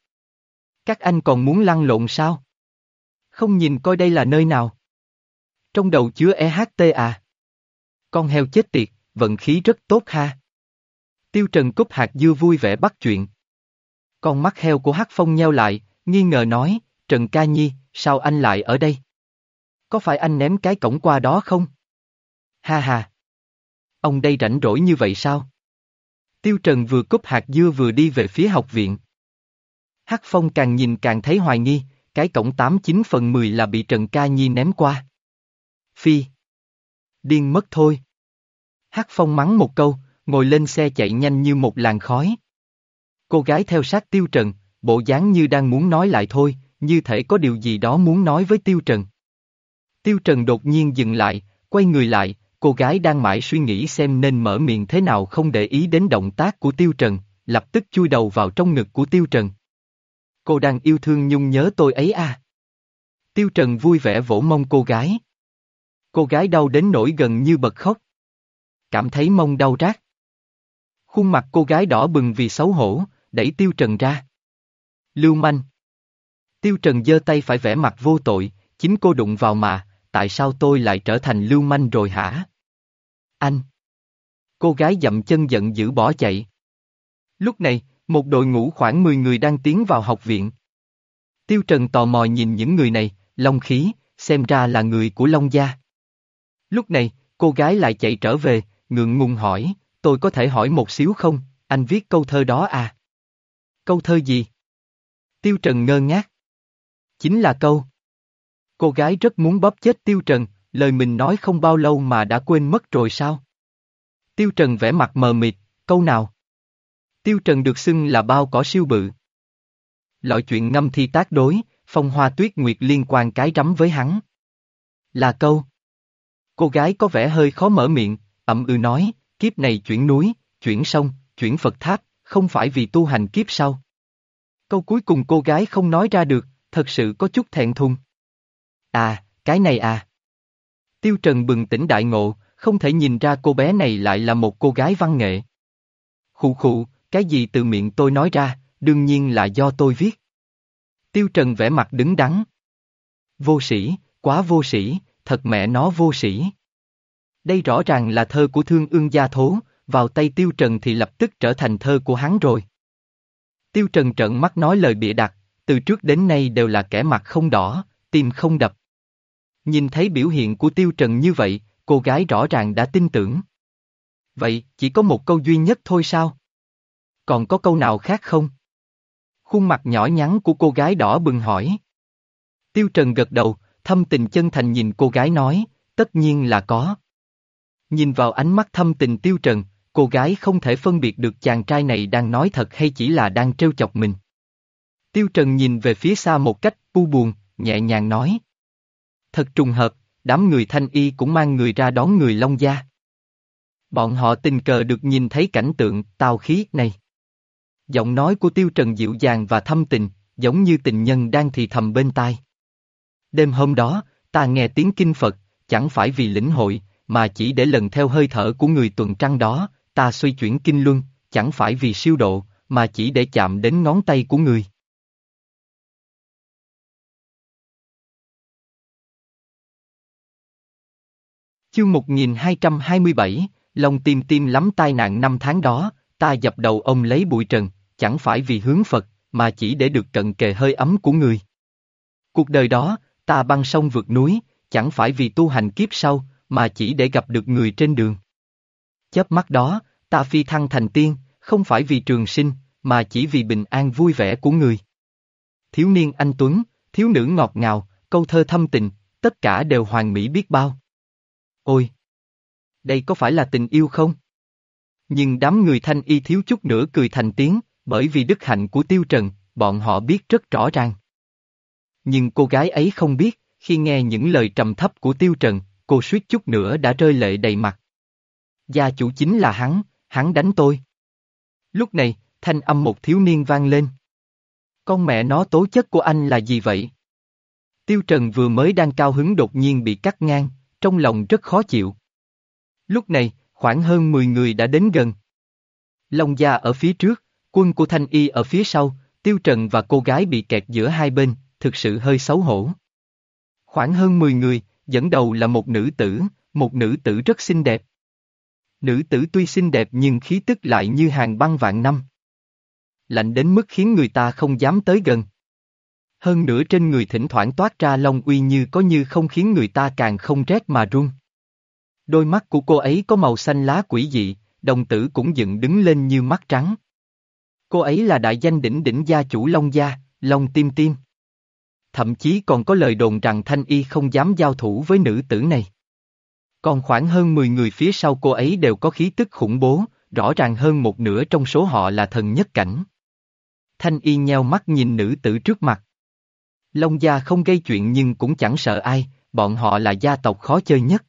Các anh còn muốn lăn lộn sao? Không nhìn coi đây là nơi nào. Trong đầu chứa EHT à? Con heo chết tiệt, vận khí rất tốt ha. Tiêu Trần cúp hạt dưa vui vẻ bắt chuyện. Con mắt heo của Hắc Phong nheo lại, nghi ngờ nói, Trần Ca Nhi, sao anh lại ở đây? Có phải anh ném cái cổng qua đó không? Ha ha! Ông đây rảnh rỗi như vậy sao? Tiêu Trần vừa cúp hạt dưa vừa đi về phía học viện. Hắc Phong càng nhìn càng thấy hoài nghi, cái cổng 89 phần 10 là bị Trần Ca Nhi ném qua. Phi! Điên mất thôi! Hắc Phong mắng một câu, ngồi lên xe chạy nhanh như một làn khói. Cô gái theo sát Tiêu Trần, bộ dáng như đang muốn nói lại thôi, như thể có điều gì đó muốn nói với Tiêu Trần. Tiêu Trần đột nhiên dừng lại, quay người lại, cô gái đang mãi suy nghĩ xem nên mở miệng thế nào không để ý đến động tác của Tiêu Trần, lập tức chui đầu vào trong ngực của Tiêu Trần. Cô đang yêu thương nhung nhớ tôi ấy à? Tiêu Trần vui vẻ vỗ mông cô gái. Cô gái đau đến nỗi gần như bật khóc. Cảm thấy mông đau rát. Khuôn mặt cô gái đỏ bừng vì xấu hổ, đẩy Tiêu Trần ra. Lưu manh. Tiêu Trần giơ tay phải vẽ mặt vô tội, chính cô đụng vào mà, tại sao tôi lại trở thành lưu manh rồi hả? Anh! Cô gái dậm chân giận dữ bỏ chạy. Lúc này, một đội ngũ khoảng 10 người đang tiến vào học viện. Tiêu Trần tò mò nhìn những người này, Long khí, xem ra là người của Long gia. Lúc này, cô gái lại chạy trở về, ngượng ngùng hỏi, tôi có thể hỏi một xíu không, anh viết câu thơ đó à? Câu thơ gì? Tiêu Trần ngơ ngác. Chính là câu. Cô gái rất muốn bóp chết Tiêu Trần, lời mình nói không bao lâu mà đã quên mất rồi sao? Tiêu Trần vẽ mặt mờ mịt, câu nào? Tiêu Trần được xưng là bao cỏ siêu bự. Loại chuyện ngâm thi tác đối, phong hoa tuyết nguyệt liên quan cái rắm với hắn. Là câu. Cô gái có vẻ hơi khó mở miệng, ậm ừ nói, kiếp này chuyển núi, chuyển sông, chuyển Phật tháp, không phải vì tu hành kiếp sau. Câu cuối cùng cô gái không nói ra được, thật sự có chút thẹn thùng. À, cái này à. Tiêu Trần bừng tỉnh đại ngộ, không thể nhìn ra cô bé này lại là một cô gái văn nghệ. Khụ khụ, cái gì từ miệng tôi nói ra, đương nhiên là do tôi viết. Tiêu Trần vẽ mặt đứng đắn. Vô sĩ, quá vô sĩ, thật mẹ nó vô sĩ. Đây rõ ràng là thơ của thương ương gia thố, vào tay Tiêu Trần thì lập tức trở thành thơ của hắn rồi. Tiêu Trần trợn mắt nói lời bịa đặt, từ trước đến nay đều là kẻ mặt không đỏ, tim không đập. Nhìn thấy biểu hiện của Tiêu Trần như vậy, cô gái rõ ràng đã tin tưởng. Vậy, chỉ có một câu duy nhất thôi sao? Còn có câu nào khác không? Khuôn mặt nhỏ nhắn của cô gái đỏ bừng hỏi. Tiêu Trần gật đầu, thâm tình chân thành nhìn cô gái nói, tất nhiên là có. Nhìn vào ánh mắt thâm tình Tiêu Trần, cô gái không thể phân biệt được chàng trai này đang nói thật hay chỉ là đang trêu chọc mình. Tiêu Trần nhìn về phía xa một cách u buồn, nhẹ nhàng nói. Thật trùng hợp, đám người thanh y cũng mang người ra đón người Long Gia. Bọn họ tình cờ được nhìn thấy cảnh tượng tào khí này. Giọng nói của Tiêu Trần dịu dàng và thâm tình, giống như tình nhân đang thì thầm bên tai. Đêm hôm đó, ta nghe tiếng kinh Phật, chẳng phải vì lĩnh hội, mà chỉ để lần theo hơi thở của người tuần trăng đó, ta suy chuyển kinh luân, chẳng phải vì siêu độ, mà chỉ để chạm đến ngón tay của người. Chương 1227, lòng tìm tim lắm tai nạn năm tháng đó, ta dập đầu ông lấy bụi trần, chẳng phải vì hướng Phật, mà chỉ để được cận kề hơi ấm của người. Cuộc đời đó, ta băng sông vượt núi, chẳng phải vì tu hành kiếp sau, mà chỉ để gặp được người trên đường. Chớp mắt đó, ta phi thăng thành tiên, không phải vì trường sinh, mà chỉ vì bình an vui vẻ của người. Thiếu niên anh Tuấn, thiếu nữ ngọt ngào, câu thơ thâm tình, tất cả đều hoàn mỹ biết bao. Ôi! Đây có phải là tình yêu không? Nhưng đám người thanh y thiếu chút nữa cười thành tiếng, bởi vì đức hạnh của Tiêu Trần, bọn họ biết rất rõ ràng. Nhưng cô gái ấy không biết, khi nghe những lời trầm thấp của Tiêu Trần, cô suýt chút nữa đã rơi lệ đầy mặt. Gia chủ chính là hắn, hắn đánh tôi. Lúc này, thanh âm một thiếu niên vang lên. Con mẹ nó tố chất của anh là gì vậy? Tiêu Trần vừa mới đang cao hứng đột nhiên bị cắt ngang, trong lòng rất khó chịu. Lúc này, khoảng hơn 10 người đã đến gần. Long gia ở phía trước, quân của Thanh Y ở phía sau, Tiêu Trần và cô gái bị kẹt giữa hai bên, thực sự hơi xấu hổ. Khoảng hơn 10 người, dẫn đầu là một nữ tử, một nữ tử rất xinh đẹp. Nữ tử tuy xinh đẹp nhưng khí tức lại như hàng băng vạn năm. Lạnh đến mức khiến người ta không dám tới gần. Hơn nữa trên người thỉnh thoảng toát ra long uy như có như không khiến người ta càng không rét mà run. Đôi mắt của cô ấy có màu xanh lá quỷ dị, đồng tử cũng dựng đứng lên như mắt trắng. Cô ấy là đại danh đỉnh đỉnh gia chủ Long Gia, Long Tim Tim. Thậm chí còn có lời đồn rằng Thanh Y không dám giao thủ với nữ tử này. Còn khoảng hơn 10 người phía sau cô ấy đều có khí tức khủng bố, rõ ràng hơn một nửa trong số họ là thần nhất cảnh. Thanh Y nheo mắt nhìn nữ tử trước mặt. Long gia không gây chuyện nhưng cũng chẳng sợ ai, bọn họ là gia tộc khó chơi nhất.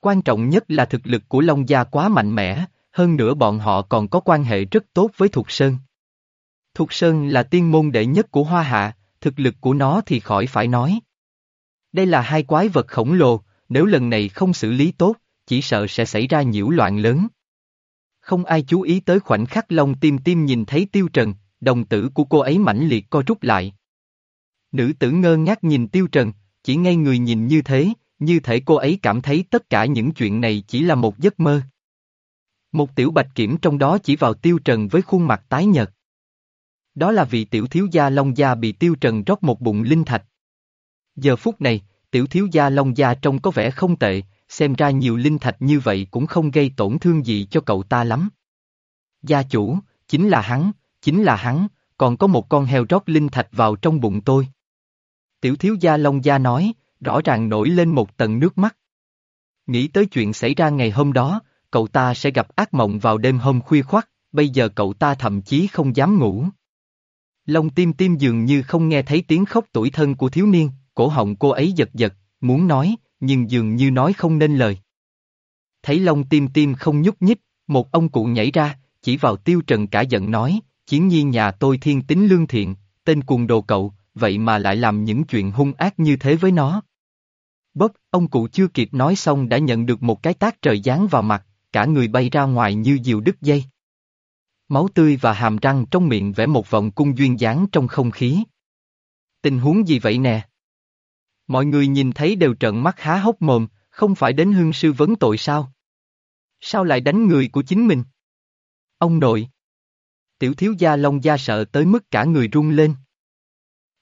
Quan trọng nhất là thực lực của Long gia quá mạnh mẽ, hơn nữa bọn họ còn có quan hệ rất tốt với Thục Sơn. Thục Sơn là tiên môn đệ nhất của Hoa Hạ, thực lực của nó thì khỏi phải nói. Đây là hai quái vật khổng lồ, nếu lần này không xử lý tốt, chỉ sợ sẽ xảy ra nhiễu loạn lớn. Không ai chú ý tới khoảnh khắc Long tim tim nhìn thấy Tiêu Trần, đồng tử của cô ấy mãnh liệt co rút lại. Nữ tử ngơ ngác nhìn Tiêu Trần, chỉ ngay người nhìn như thế, như thể cô ấy cảm thấy tất cả những chuyện này chỉ là một giấc mơ. Một tiểu bạch kiểm trong đó chỉ vào tiêu trần với khuôn mặt tái nhợt. Đó là vị tiểu thiếu gia Long Gia bị tiêu trần rót một bụng linh thạch. Giờ phút này, tiểu thiếu gia Long Gia trông có vẻ không tệ, xem ra nhiều linh thạch như vậy cũng không gây tổn thương gì cho cậu ta lắm. Gia chủ, chính là hắn, chính là hắn, còn có một con heo rót linh thạch vào trong bụng tôi. Tiểu thiếu gia Long Gia nói, rõ ràng nổi lên một tầng nước mắt. Nghĩ tới chuyện xảy ra ngày hôm đó, cậu ta sẽ gặp ác mộng vào đêm hôm khuya khoắt, bây giờ cậu ta thậm chí không dám ngủ. Long tim tim dường như không nghe thấy tiếng khóc tuổi thân của thiếu niên, cổ họng cô ấy giật giật, muốn nói, nhưng dường như nói không nên lời. Thấy Long tim tim không nhúc nhích, một ông cụ nhảy ra, chỉ vào tiêu trần cả giận nói, chiến nhi nhà tôi thiên tính lương thiện, tên cuồng đồ cậu, vậy mà lại làm những chuyện hung ác như thế với nó. Bất, ông cụ chưa kịp nói xong đã nhận được một cái tác trời giáng vào mặt, cả người bay ra ngoài như diều đứt dây. Máu tươi và hàm răng trong miệng vẽ một vòng cung duyên dáng trong không khí. Tình huống gì vậy nè? Mọi người nhìn thấy đều trợn mắt há hốc mồm, không phải đến hương sư vấn tội sao? Sao lại đánh người của chính mình? Ông nội! Tiểu thiếu gia Long Gia sợ tới mức cả người run lên.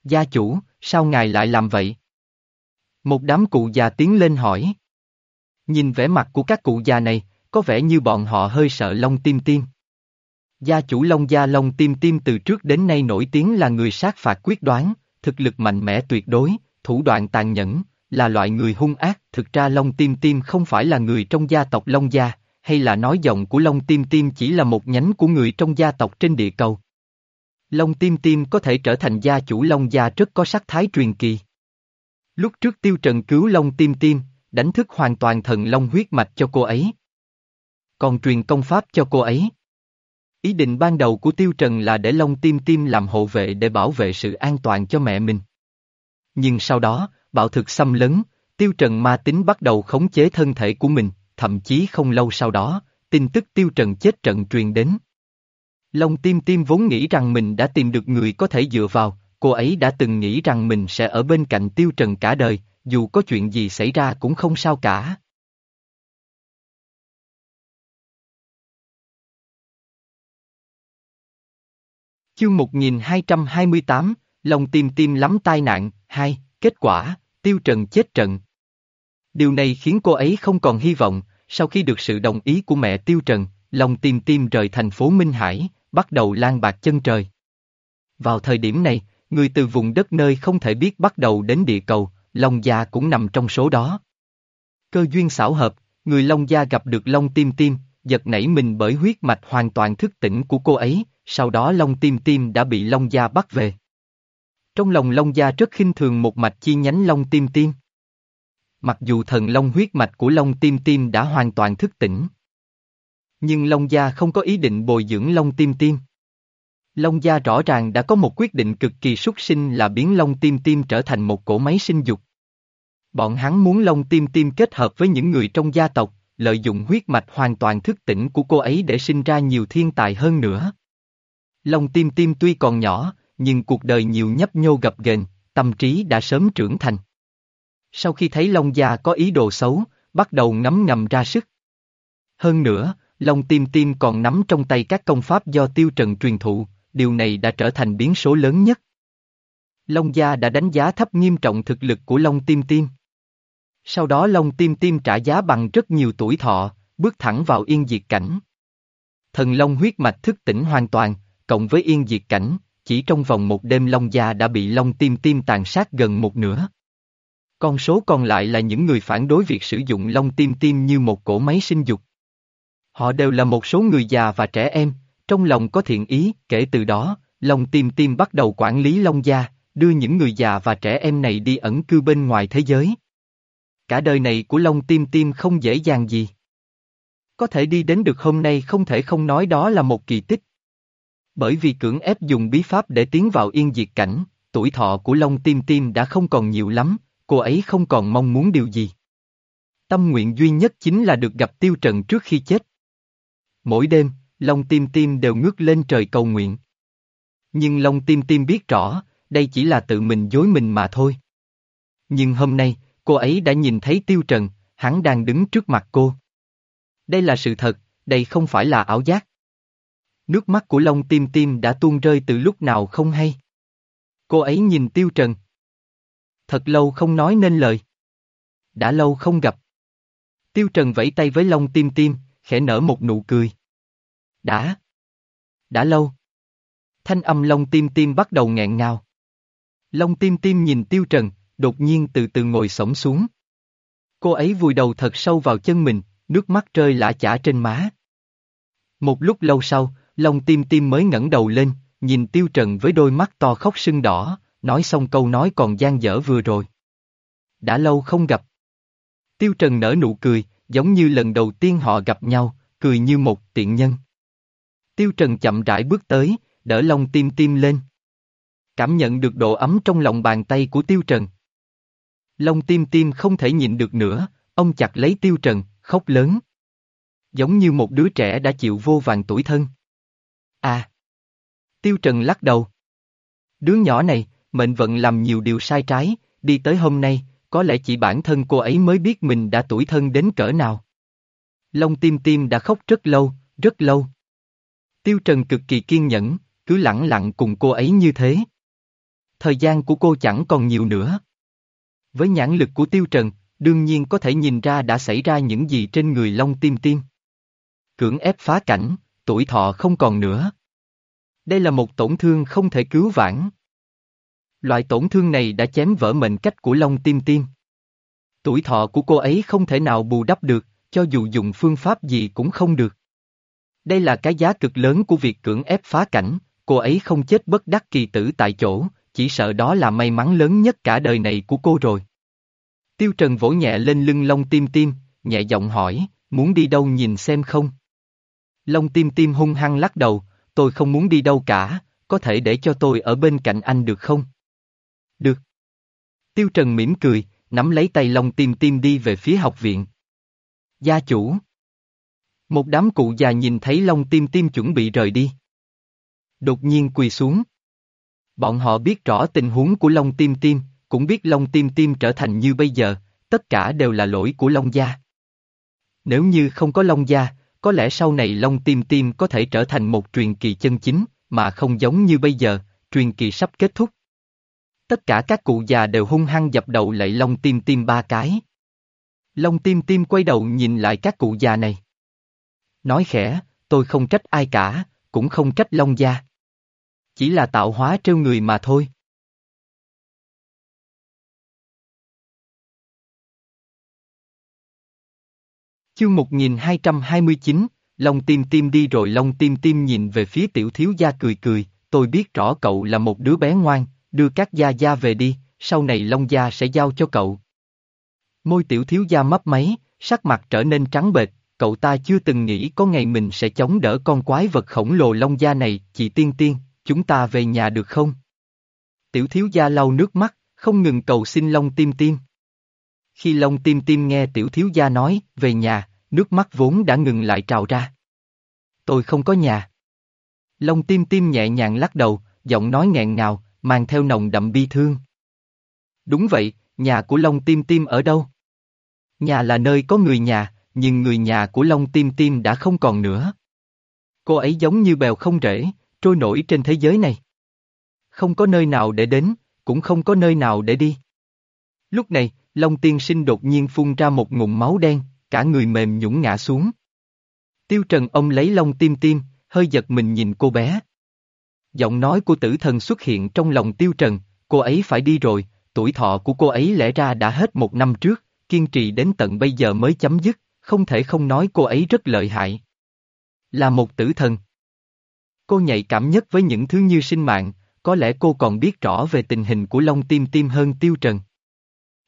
Gia chủ, sao ngài lại làm vậy? Một đám cụ già tiến lên hỏi. Nhìn vẻ mặt của các cụ già này, có vẻ như bọn họ hơi sợ Long Tim Tim. Gia chủ Long Gia Long Tim Tim từ trước đến nay nổi tiếng là người sát phạt quyết đoán, thực lực mạnh mẽ tuyệt đối, thủ đoạn tàn nhẫn, là loại người hung ác. Thực ra Long Tim Tim không phải là người trong gia tộc Long Gia, hay là nói dòng của Long Tim Tim chỉ là một nhánh của người trong gia tộc trên địa cầu. Long Tim Tim có thể trở thành gia chủ Long Gia rất có sắc thái truyền kỳ. Lúc trước Tiêu Trần cứu Long Tim Tim, đánh thức hoàn toàn thần Long huyết mạch cho cô ấy. Còn truyền công pháp cho cô ấy. Ý định ban đầu của Tiêu Trần là để Long Tim Tim làm hộ vệ để bảo vệ sự an toàn cho mẹ mình. Nhưng sau đó, bạo thực xâm lấn, Tiêu Trần ma tính bắt đầu khống chế thân thể của mình, thậm chí không lâu sau đó, tin tức Tiêu Trần chết trận truyền đến. Long Tim Tim vốn nghĩ rằng mình đã tìm được người có thể dựa vào, cô ấy đã từng nghĩ rằng mình sẽ ở bên cạnh Tiêu Trần cả đời, dù có chuyện gì xảy ra cũng không sao cả. Chương 1228, lòng tim tim lắm tai nạn, hai, kết quả, Tiêu Trần chết trận. Điều này khiến cô ấy không còn hy vọng, sau khi được sự đồng ý của mẹ Tiêu Trần, lòng tim tim rời thành phố Minh Hải, bắt đầu lan bạc chân trời. Vào thời điểm này, người từ vùng đất nơi không thể biết bắt đầu đến địa cầu, Long Gia cũng nằm trong số đó. Cơ duyên xảo hợp, người Long Gia gặp được Long Tim Tim, giật nảy mình bởi huyết mạch hoàn toàn thức tỉnh của cô ấy, sau đó Long Tim Tim đã bị Long Gia bắt về. Trong lòng Long Gia rất khinh thường một mạch chi nhánh Long Tim Tim. Mặc dù thần Long huyết mạch của Long Tim Tim đã hoàn toàn thức tỉnh. Nhưng Long Gia không có ý định bồi dưỡng Long Tim Tim. Long Gia rõ ràng đã có một quyết định cực kỳ súc sinh là biến Long Tim Tim trở thành một cỗ máy sinh dục. Bọn hắn muốn Long Tim Tim kết hợp với những người trong gia tộc, lợi dụng huyết mạch hoàn toàn thức tỉnh của cô ấy để sinh ra nhiều thiên tài hơn nữa. Long Tim Tim tuy còn nhỏ, nhưng cuộc đời nhiều nhấp nhô gập ghềnh, tâm trí đã sớm trưởng thành. Sau khi thấy Long Gia có ý đồ xấu, bắt đầu ngấm ngầm ra sức. Hơn nữa, Long Tim Tim còn nắm trong tay các công pháp do Tiêu Trần truyền thụ, điều này đã trở thành biến số lớn nhất. Long Gia đã đánh giá thấp nghiêm trọng thực lực của Long Tim Tim. Sau đó Long Tim Tim trả giá bằng rất nhiều tuổi thọ, bước thẳng vào yên diệt cảnh. Thần Long huyết mạch thức tỉnh hoàn toàn, cộng với yên diệt cảnh, chỉ trong vòng một đêm Long Gia đã bị Long Tim Tim tàn sát gần một nửa. Con số còn lại là những người phản đối việc sử dụng Long Tim Tim như một cỗ máy sinh dục. Họ đều là một số người già và trẻ em, trong lòng có thiện ý, kể từ đó, lòng Tim Tim bắt đầu quản lý Long Gia, đưa những người già và trẻ em này đi ẩn cư bên ngoài thế giới. Cả đời này của Long Tim Tim không dễ dàng gì. Có thể đi đến được hôm nay không thể không nói đó là một kỳ tích. Bởi vì cưỡng ép dùng bí pháp để tiến vào yên diệt cảnh, tuổi thọ của Long Tim Tim đã không còn nhiều lắm, cô ấy không còn mong muốn điều gì. Tâm nguyện duy nhất chính là được gặp Tiêu Trần trước khi chết. Mỗi đêm, Long Tim Tim đều ngước lên trời cầu nguyện. Nhưng Long Tim Tim biết rõ, đây chỉ là tự mình dối mình mà thôi. Nhưng hôm nay, cô ấy đã nhìn thấy Tiêu Trần, hắn đang đứng trước mặt cô. Đây là sự thật, đây không phải là ảo giác. Nước mắt của Long Tim Tim đã tuôn rơi từ lúc nào không hay. Cô ấy nhìn Tiêu Trần. Thật lâu không nói nên lời. Đã lâu không gặp. Tiêu Trần vẫy tay với Long Tim Tim, khẽ nở một nụ cười. Đã. Đã lâu. Thanh âm lông Tim Tim bắt đầu nghẹn ngào. Lông Tim Tim nhìn Tiêu Trần, đột nhiên từ từ ngồi sổng xuống. Cô ấy vùi đầu thật sâu vào chân mình, nước mắt rơi lã chả trên má. Một lúc lâu sau, lông Tim Tim mới ngẩng đầu lên, nhìn Tiêu Trần với đôi mắt to khóc sưng đỏ, nói xong câu nói còn gian dở vừa rồi. Đã lâu không gặp. Tiêu Trần nở nụ cười, giống như lần đầu tiên họ gặp nhau, cười như một tiện nhân. Tiêu Trần chậm rãi bước tới, đỡ Long Tim Tim lên. Cảm nhận được độ ấm trong lòng bàn tay của Tiêu Trần. Long Tim Tim không thể nhịn được nữa, ông chặt lấy Tiêu Trần, khóc lớn. Giống như một đứa trẻ đã chịu vô vàng tuổi thân. À! Tiêu Trần lắc đầu. Đứa nhỏ này, mệnh vận làm nhiều điều sai trái, đi tới hôm nay, có lẽ chỉ bản thân cô ấy mới biết mình đã tuổi thân đến cỡ nào. Long tim tim đã khóc rất lâu, rất lâu. Tiêu Trần cực kỳ kiên nhẫn, cứ lặng lặng cùng cô ấy như thế. Thời gian của cô chẳng còn nhiều nữa. Với nhãn lực của Tiêu Trần, đương nhiên có thể nhìn ra đã xảy ra những gì trên người Long Tim Tim. Cưỡng ép phá cảnh, tuổi thọ không còn nữa. Đây là một tổn thương không thể cứu vãn. Loại tổn thương này đã chém vỡ mệnh cách của Long Tim Tim. Tuổi thọ của cô ấy không thể nào bù đắp được, cho dù dùng phương pháp gì cũng không được. Đây là cái giá cực lớn của việc cưỡng ép phá cảnh, cô ấy không chết bất đắc kỳ tử tại chỗ, chỉ sợ đó là may mắn lớn nhất cả đời này của cô rồi. Tiêu Trần vỗ nhẹ lên lưng Long Tim Tim, nhẹ giọng hỏi, muốn đi đâu nhìn xem không? Long Tim Tim hung hăng lắc đầu, tôi không muốn đi đâu cả, có thể để cho tôi ở bên cạnh anh được không? Được. Tiêu Trần mỉm cười, nắm lấy tay Long Tim Tim đi về phía học viện. Gia chủ. Một đám cụ già nhìn thấy Long Tim Tim chuẩn bị rời đi. Đột nhiên quỳ xuống. Bọn họ biết rõ tình huống của Long Tim Tim, cũng biết Long Tim Tim trở thành như bây giờ, tất cả đều là lỗi của Long Gia. Nếu như không có Long Gia, có lẽ sau này Long Tim Tim có thể trở thành một truyền kỳ chân chính, mà không giống như bây giờ, truyền kỳ sắp kết thúc. Tất cả các cụ già đều hung hăng dập đầu lạy Long Tim Tim ba cái. Long Tim Tim quay đầu nhìn lại các cụ già này. Nói khẽ, tôi không trách ai cả, cũng không trách Long Gia. Chỉ là tạo hóa trêu người mà thôi. Chương 1229, Long Tim Tim đi rồi Long Tim Tim nhìn về phía tiểu thiếu gia cười cười, tôi biết rõ cậu là một đứa bé ngoan, đưa các gia gia về đi, sau này Long gia sẽ giao cho cậu. Môi tiểu thiếu gia mấp máy, sắc mặt trở nên trắng bệch, cậu ta chưa từng nghĩ có ngày mình sẽ chống đỡ con quái vật khổng lồ Long gia này, chị Tiên Tiên, chúng ta về nhà được không? Tiểu thiếu gia lau nước mắt, không ngừng cầu xin Long Tim Tim. Khi Long Tim Tim nghe tiểu thiếu gia nói, về nhà, nước mắt vốn đã ngừng lại trào ra. Tôi không có nhà. Long Tim Tim nhẹ nhàng lắc đầu, giọng nói nghẹn ngào, mang theo nồng đậm bi thương. Đúng vậy, nhà của Long Tim Tim ở đâu? Nhà là nơi có người nhà, nhưng người nhà của Long Tim Tim đã không còn nữa. Cô ấy giống như bèo không rễ, trôi nổi trên thế giới này. Không có nơi nào để đến, cũng không có nơi nào để đi. Lúc này, Long tiên sinh đột nhiên phun ra một ngụm máu đen, cả người mềm nhũng ngã xuống. Tiêu Trần ông lấy Long tim tim, hơi giật mình nhìn cô bé. Giọng nói của tử thần xuất hiện trong lòng Tiêu Trần, cô ấy phải đi rồi, tuổi thọ của cô ấy lẽ ra đã hết một năm trước, kiên trì đến tận bây giờ mới chấm dứt, không thể không nói cô ấy rất lợi hại. Là một tử thần. Cô nhạy cảm nhất với những thứ như sinh mạng, có lẽ cô còn biết rõ về tình hình của Long Tim Tim hơn Tiêu Trần.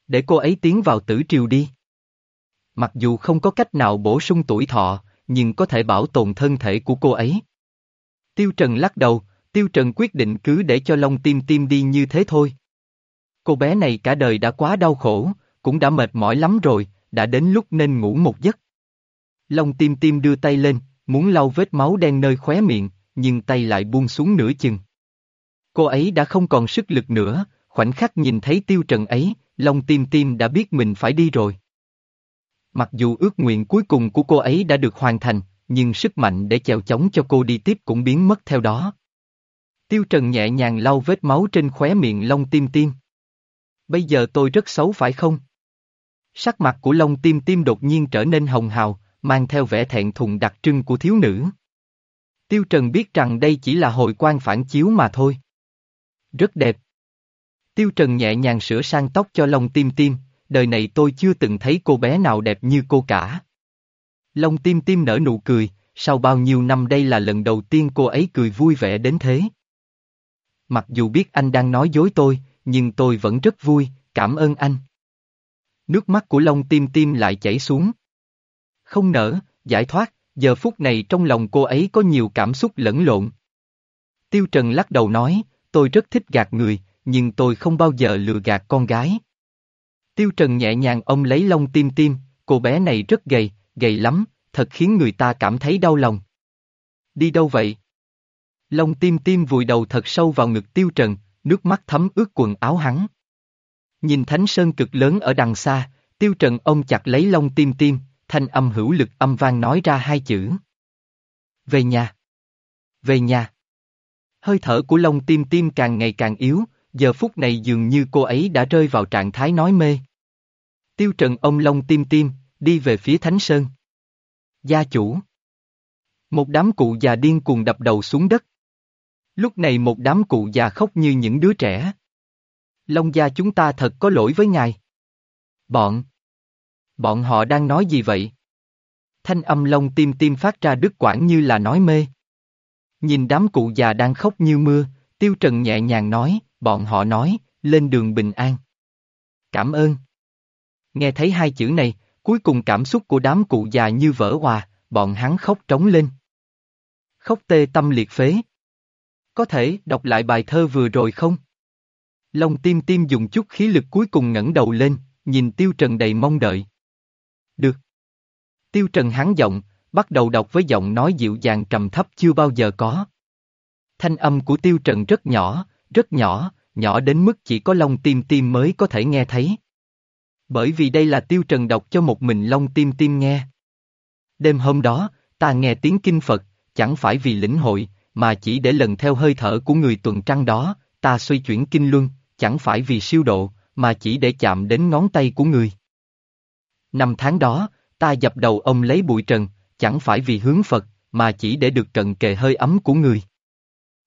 Để cô ấy tiến vào tử triều đi. Mặc dù không có cách nào bổ sung tuổi thọ, nhưng có thể bảo tồn thân thể của cô ấy. Tiêu Trần lắc đầu, Tiêu Trần quyết định cứ để cho Long Tim Tim đi như thế thôi. Cô bé này cả đời đã quá đau khổ, cũng đã mệt mỏi lắm rồi, đã đến lúc nên ngủ một giấc. Long Tim Tim đưa tay lên, muốn lau vết máu đen nơi khóe miệng, nhưng tay lại buông xuống nửa chừng. Cô ấy đã không còn sức lực nữa, khoảnh khắc nhìn thấy Tiêu Trần ấy, Long Tim Tim đã biết mình phải đi rồi. Mặc dù ước nguyện cuối cùng của cô ấy đã được hoàn thành, nhưng sức mạnh để chèo chống cho cô đi tiếp cũng biến mất theo đó. Tiêu Trần nhẹ nhàng lau vết máu trên khóe miệng Long Tim Tim. Bây giờ tôi rất xấu phải không? Sắc mặt của Long Tim Tim đột nhiên trở nên hồng hào, mang theo vẻ thẹn thùng đặc trưng của thiếu nữ. Tiêu Trần biết rằng đây chỉ là hồi quan phản chiếu mà thôi. Rất đẹp. Tiêu Trần nhẹ nhàng sửa sang tóc cho Long Tim Tim, đời này tôi chưa từng thấy cô bé nào đẹp như cô cả. Long Tim Tim nở nụ cười, sau bao nhiêu năm đây là lần đầu tiên cô ấy cười vui vẻ đến thế. Mặc dù biết anh đang nói dối tôi, nhưng tôi vẫn rất vui, cảm ơn anh. Nước mắt của Long Tim Tim lại chảy xuống. Không nở, giải thoát, giờ phút này trong lòng cô ấy có nhiều cảm xúc lẫn lộn. Tiêu Trần lắc đầu nói, tôi rất thích gạt người, nhưng tôi không bao giờ lừa gạt con gái. Tiêu Trần nhẹ nhàng ôm lấy Long Tim Tim, cô bé này rất gầy, gầy lắm, thật khiến người ta cảm thấy đau lòng. Đi đâu vậy? Long Tim Tim vùi đầu thật sâu vào ngực Tiêu Trần, nước mắt thấm ướt quần áo hắn. Nhìn thánh sơn cực lớn ở đằng xa, Tiêu Trần ôm chặt lấy Long Tim Tim, thanh âm hữu lực âm vang nói ra hai chữ. Về nhà. Về nhà. Hơi thở của Long Tim Tim càng ngày càng yếu, giờ phút này dường như cô ấy đã rơi vào trạng thái nói mê. Tiêu Trần ôm Long Tim Tim, đi về phía Thánh Sơn. Gia chủ. Một đám cụ già điên cuồng đập đầu xuống đất. Lúc này một đám cụ già khóc như những đứa trẻ. Long gia chúng ta thật có lỗi với ngài. Bọn. Bọn họ đang nói gì vậy? Thanh âm Long tim tim phát ra đứt quãng như là nói mê. Nhìn đám cụ già đang khóc như mưa, Tiêu Trần nhẹ nhàng nói, bọn họ nói, lên đường bình an. Cảm ơn. Nghe thấy hai chữ này, cuối cùng cảm xúc của đám cụ già như vỡ hòa, bọn hắn khóc trống lên. Khóc tê tâm liệt phế. Có thể đọc lại bài thơ vừa rồi không? Long tim tim dùng chút khí lực cuối cùng ngẩng đầu lên, nhìn Tiêu Trần đầy mong đợi. Được. Tiêu Trần hắn giọng, bắt đầu đọc với giọng nói dịu dàng trầm thấp chưa bao giờ có. Thanh âm của Tiêu Trần rất nhỏ, rất nhỏ, nhỏ đến mức chỉ có Long Tim Tim mới có thể nghe thấy. Bởi vì đây là Tiêu Trần đọc cho một mình Long Tim Tim nghe. Đêm hôm đó, ta nghe tiếng kinh Phật, chẳng phải vì lĩnh hội, mà chỉ để lần theo hơi thở của người tuần trăng đó, ta xoay chuyển kinh luân, chẳng phải vì siêu độ, mà chỉ để chạm đến ngón tay của người. Năm tháng đó, ta dập đầu ông lấy bụi trần, chẳng phải vì hướng Phật, mà chỉ để được cận kề hơi ấm của người.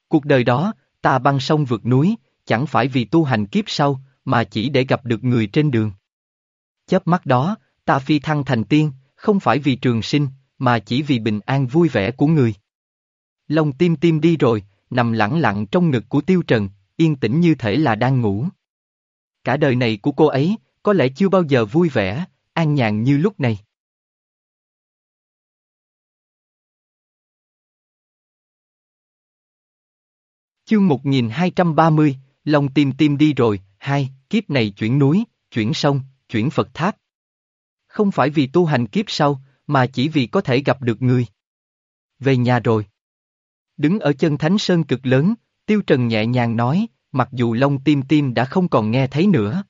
Cuộc đời đó, ta băng sông vượt núi, chẳng phải vì tu hành kiếp sau, mà chỉ để gặp được người trên đường. Chớp mắt đó, ta phi thăng thành tiên, không phải vì trường sinh, mà chỉ vì bình an vui vẻ của người. Lòng tim tim đi rồi, nằm lặng lặng trong ngực của Tiêu Trần, yên tĩnh như thể là đang ngủ. Cả đời này của cô ấy, có lẽ chưa bao giờ vui vẻ, an nhàn như lúc này. Chương 1230, lòng tìm tìm đi rồi, hai, kiếp này chuyển núi, chuyển sông, chuyển Phật tháp. Không phải vì tu hành kiếp sau, mà chỉ vì có thể gặp được người. Về nhà rồi. Đứng ở chân thánh sơn cực lớn, Tiêu Trần nhẹ nhàng nói, mặc dù Long Tim Tim đã không còn nghe thấy nữa.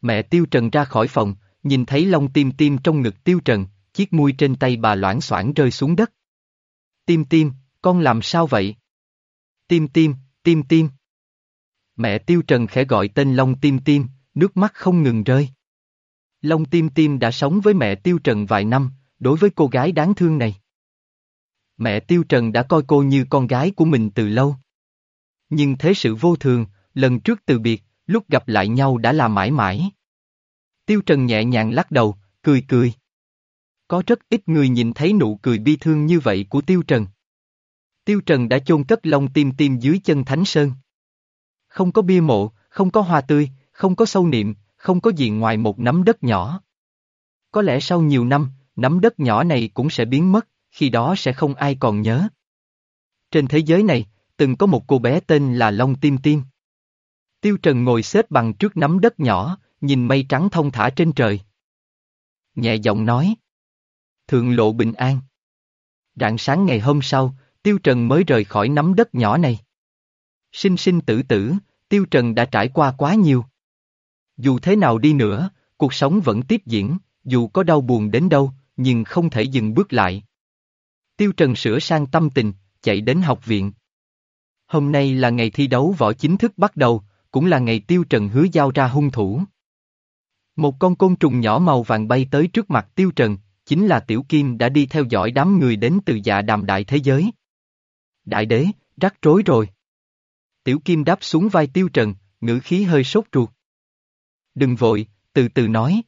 Mẹ Tiêu Trần ra khỏi phòng, nhìn thấy Long Tim Tim trong ngực Tiêu Trần, chiếc mui trên tay bà loãng xoảng rơi xuống đất. Tim Tim, con làm sao vậy? Tim Tim, Tim Tim. Mẹ Tiêu Trần khẽ gọi tên Long Tim Tim, nước mắt không ngừng rơi. Long Tim Tim đã sống với mẹ Tiêu Trần vài năm, đối với cô gái đáng thương này. Mẹ Tiêu Trần đã coi cô như con gái của mình từ lâu. Nhưng thế sự vô thường, lần trước từ biệt, lúc gặp lại nhau đã là mãi mãi. Tiêu Trần nhẹ nhàng lắc đầu, cười cười. Có rất ít người nhìn thấy nụ cười bi thương như vậy của Tiêu Trần. Tiêu Trần đã chôn cất lông tim tim dưới chân Thánh Sơn. Không có bia mộ, không có hoa tươi, không có sâu niệm, không có gì ngoài một nắm đất nhỏ. Có lẽ sau nhiều năm, nắm đất nhỏ này cũng sẽ biến mất, khi đó sẽ không ai còn nhớ. Trên thế giới này, từng có một cô bé tên là Long Tim Tim. Tiêu Trần ngồi xếp bằng trước nắm đất nhỏ, nhìn mây trắng thông thả trên trời. Nhẹ giọng nói. Thượng lộ bình an. Rạng sáng ngày hôm sau, Tiêu Trần mới rời khỏi nắm đất nhỏ này. Sinh sinh tử tử, Tiêu Trần đã trải qua quá nhiều. Dù thế nào đi nữa, cuộc sống vẫn tiếp diễn, dù có đau buồn đến đâu, nhưng không thể dừng bước lại. Tiêu Trần sửa sang tâm tình, chạy đến học viện. Hôm nay là ngày thi đấu võ chính thức bắt đầu, cũng là ngày Tiêu Trần hứa giao ra hung thủ. Một con côn trùng nhỏ màu vàng bay tới trước mặt Tiêu Trần, chính là Tiểu Kim đã đi theo dõi đám người đến từ dạ đàm đại thế giới. Đại đế, rắc rối rồi. Tiểu Kim đáp xuống vai Tiêu Trần, ngữ khí hơi sốt ruột. Đừng vội, từ từ nói.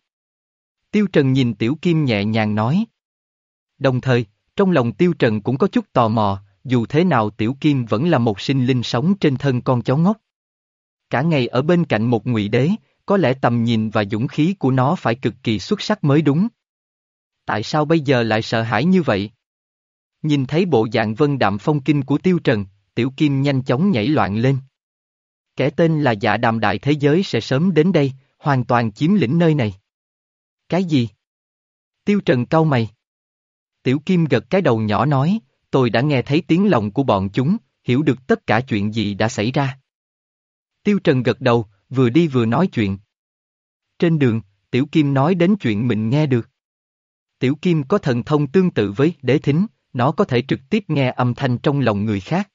Tiêu Trần nhìn Tiểu Kim nhẹ nhàng nói. Đồng thời, trong lòng Tiêu Trần cũng có chút tò mò, dù thế nào Tiểu Kim vẫn là một sinh linh sống trên thân con chó ngốc. Cả ngày ở bên cạnh một ngụy đế, có lẽ tầm nhìn và dũng khí của nó phải cực kỳ xuất sắc mới đúng. Tại sao bây giờ lại sợ hãi như vậy? Nhìn thấy bộ dạng vân đạm phong kinh của Tiêu Trần, Tiểu Kim nhanh chóng nhảy loạn lên. Kẻ tên là dạ đàm đại thế giới sẽ sớm đến đây, hoàn toàn chiếm lĩnh nơi này. Cái gì? Tiêu Trần cau mày. Tiểu Kim gật cái đầu nhỏ nói, tôi đã nghe thấy tiếng lòng của bọn chúng, hiểu được tất cả chuyện gì đã xảy ra. Tiêu Trần gật đầu, vừa đi vừa nói chuyện. Trên đường, Tiểu Kim nói đến chuyện mình nghe được. Tiểu Kim có thần thông tương tự với đế thính, nó có thể trực tiếp nghe âm thanh trong lòng người khác.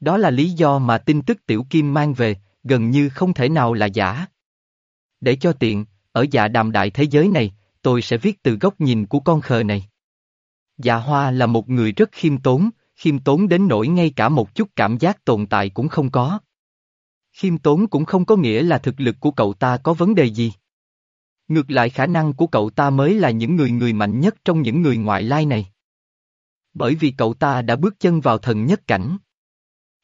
Đó là lý do mà tin tức Tiểu Kim mang về, gần như không thể nào là giả. Để cho tiện, ở dạ đàm đại thế giới này, tôi sẽ viết từ góc nhìn của con khờ này. Dạ Hoa là một người rất khiêm tốn, khiêm tốn đến nỗi ngay cả một chút cảm giác tồn tại cũng không có. Khiêm tốn cũng không có nghĩa là thực lực của cậu ta có vấn đề gì. Ngược lại khả năng của cậu ta mới là những người người mạnh nhất trong những người ngoại lai này. Bởi vì cậu ta đã bước chân vào thần nhất cảnh.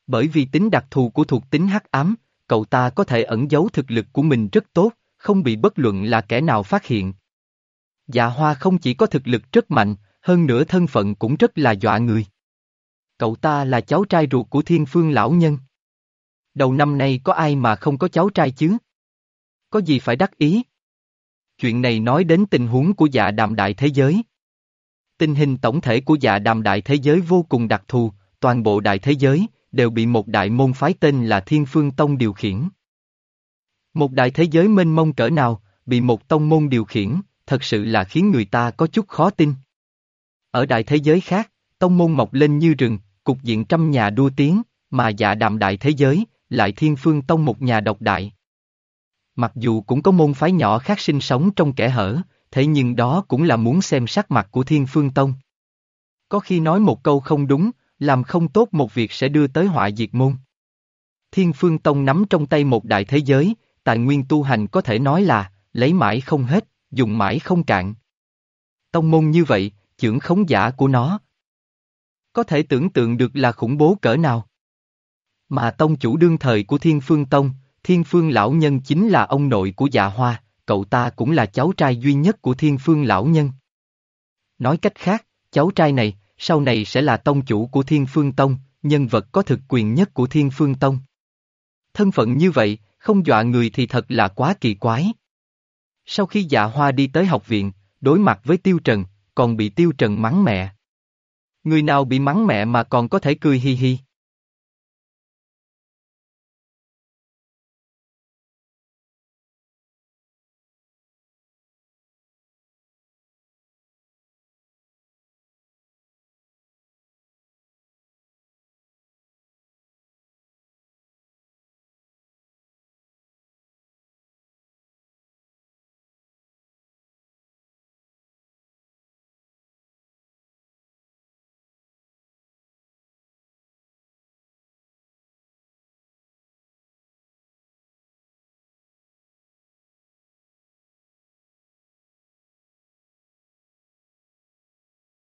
Bởi vì tính đặc thù của thuộc tính hắc ám, cậu ta có thể ẩn giấu thực lực của mình rất tốt, không bị bất luận là kẻ nào phát hiện. Dạ hoa không chỉ có thực lực rất mạnh, hơn nữa thân phận cũng rất là dọa người. Cậu ta là cháu trai ruột của thiên phương lão nhân. Đầu năm nay có ai mà không có cháu trai chứ? Có gì phải đắc ý? Chuyện này nói đến tình huống của dạ đàm đại thế giới. Tình hình tổng thể của dạ đàm đại thế giới vô cùng đặc thù, toàn bộ đại thế giới, đều bị một đại môn phái tên là Thiên Phương Tông điều khiển. Một đại thế giới mênh mông cỡ nào, bị một tông môn điều khiển, thật sự là khiến người ta có chút khó tin. Ở đại thế giới khác, tông môn mọc lên như rừng, cục diện trăm nhà đua tiếng, mà dạ đạm đại thế giới, lại thiên phương tông một nhà độc đại. Mặc dù cũng có môn phái nhỏ khác sinh sống trong kẻ hở, thế nhưng đó cũng là muốn xem sắc mặt của thiên phương tông. Có khi nói một câu không đúng, làm không tốt một việc sẽ đưa tới họa diệt môn. Thiên phương tông nắm trong tay một đại thế giới, tài nguyên tu hành có thể nói là, lấy mãi không hết, dùng mãi không cạn. Tông môn như vậy, chưởng khống giả của nó. Có thể tưởng tượng được là khủng bố cỡ nào. Mà tông chủ đương thời của Thiên Phương Tông, Thiên Phương Lão Nhân chính là ông nội của dạ hoa, cậu ta cũng là cháu trai duy nhất của Thiên Phương Lão Nhân. Nói cách khác, cháu trai này, sau này sẽ là tông chủ của Thiên Phương Tông, nhân vật có thực quyền nhất của Thiên Phương Tông. Thân phận như vậy, không dọa người thì thật là quá kỳ quái. Sau khi dạ hoa đi tới học viện, đối mặt với Tiêu Trần, còn bị Tiêu Trần mắng mẹ. Người nào bị mắng mẹ mà còn có thể cười hi hi.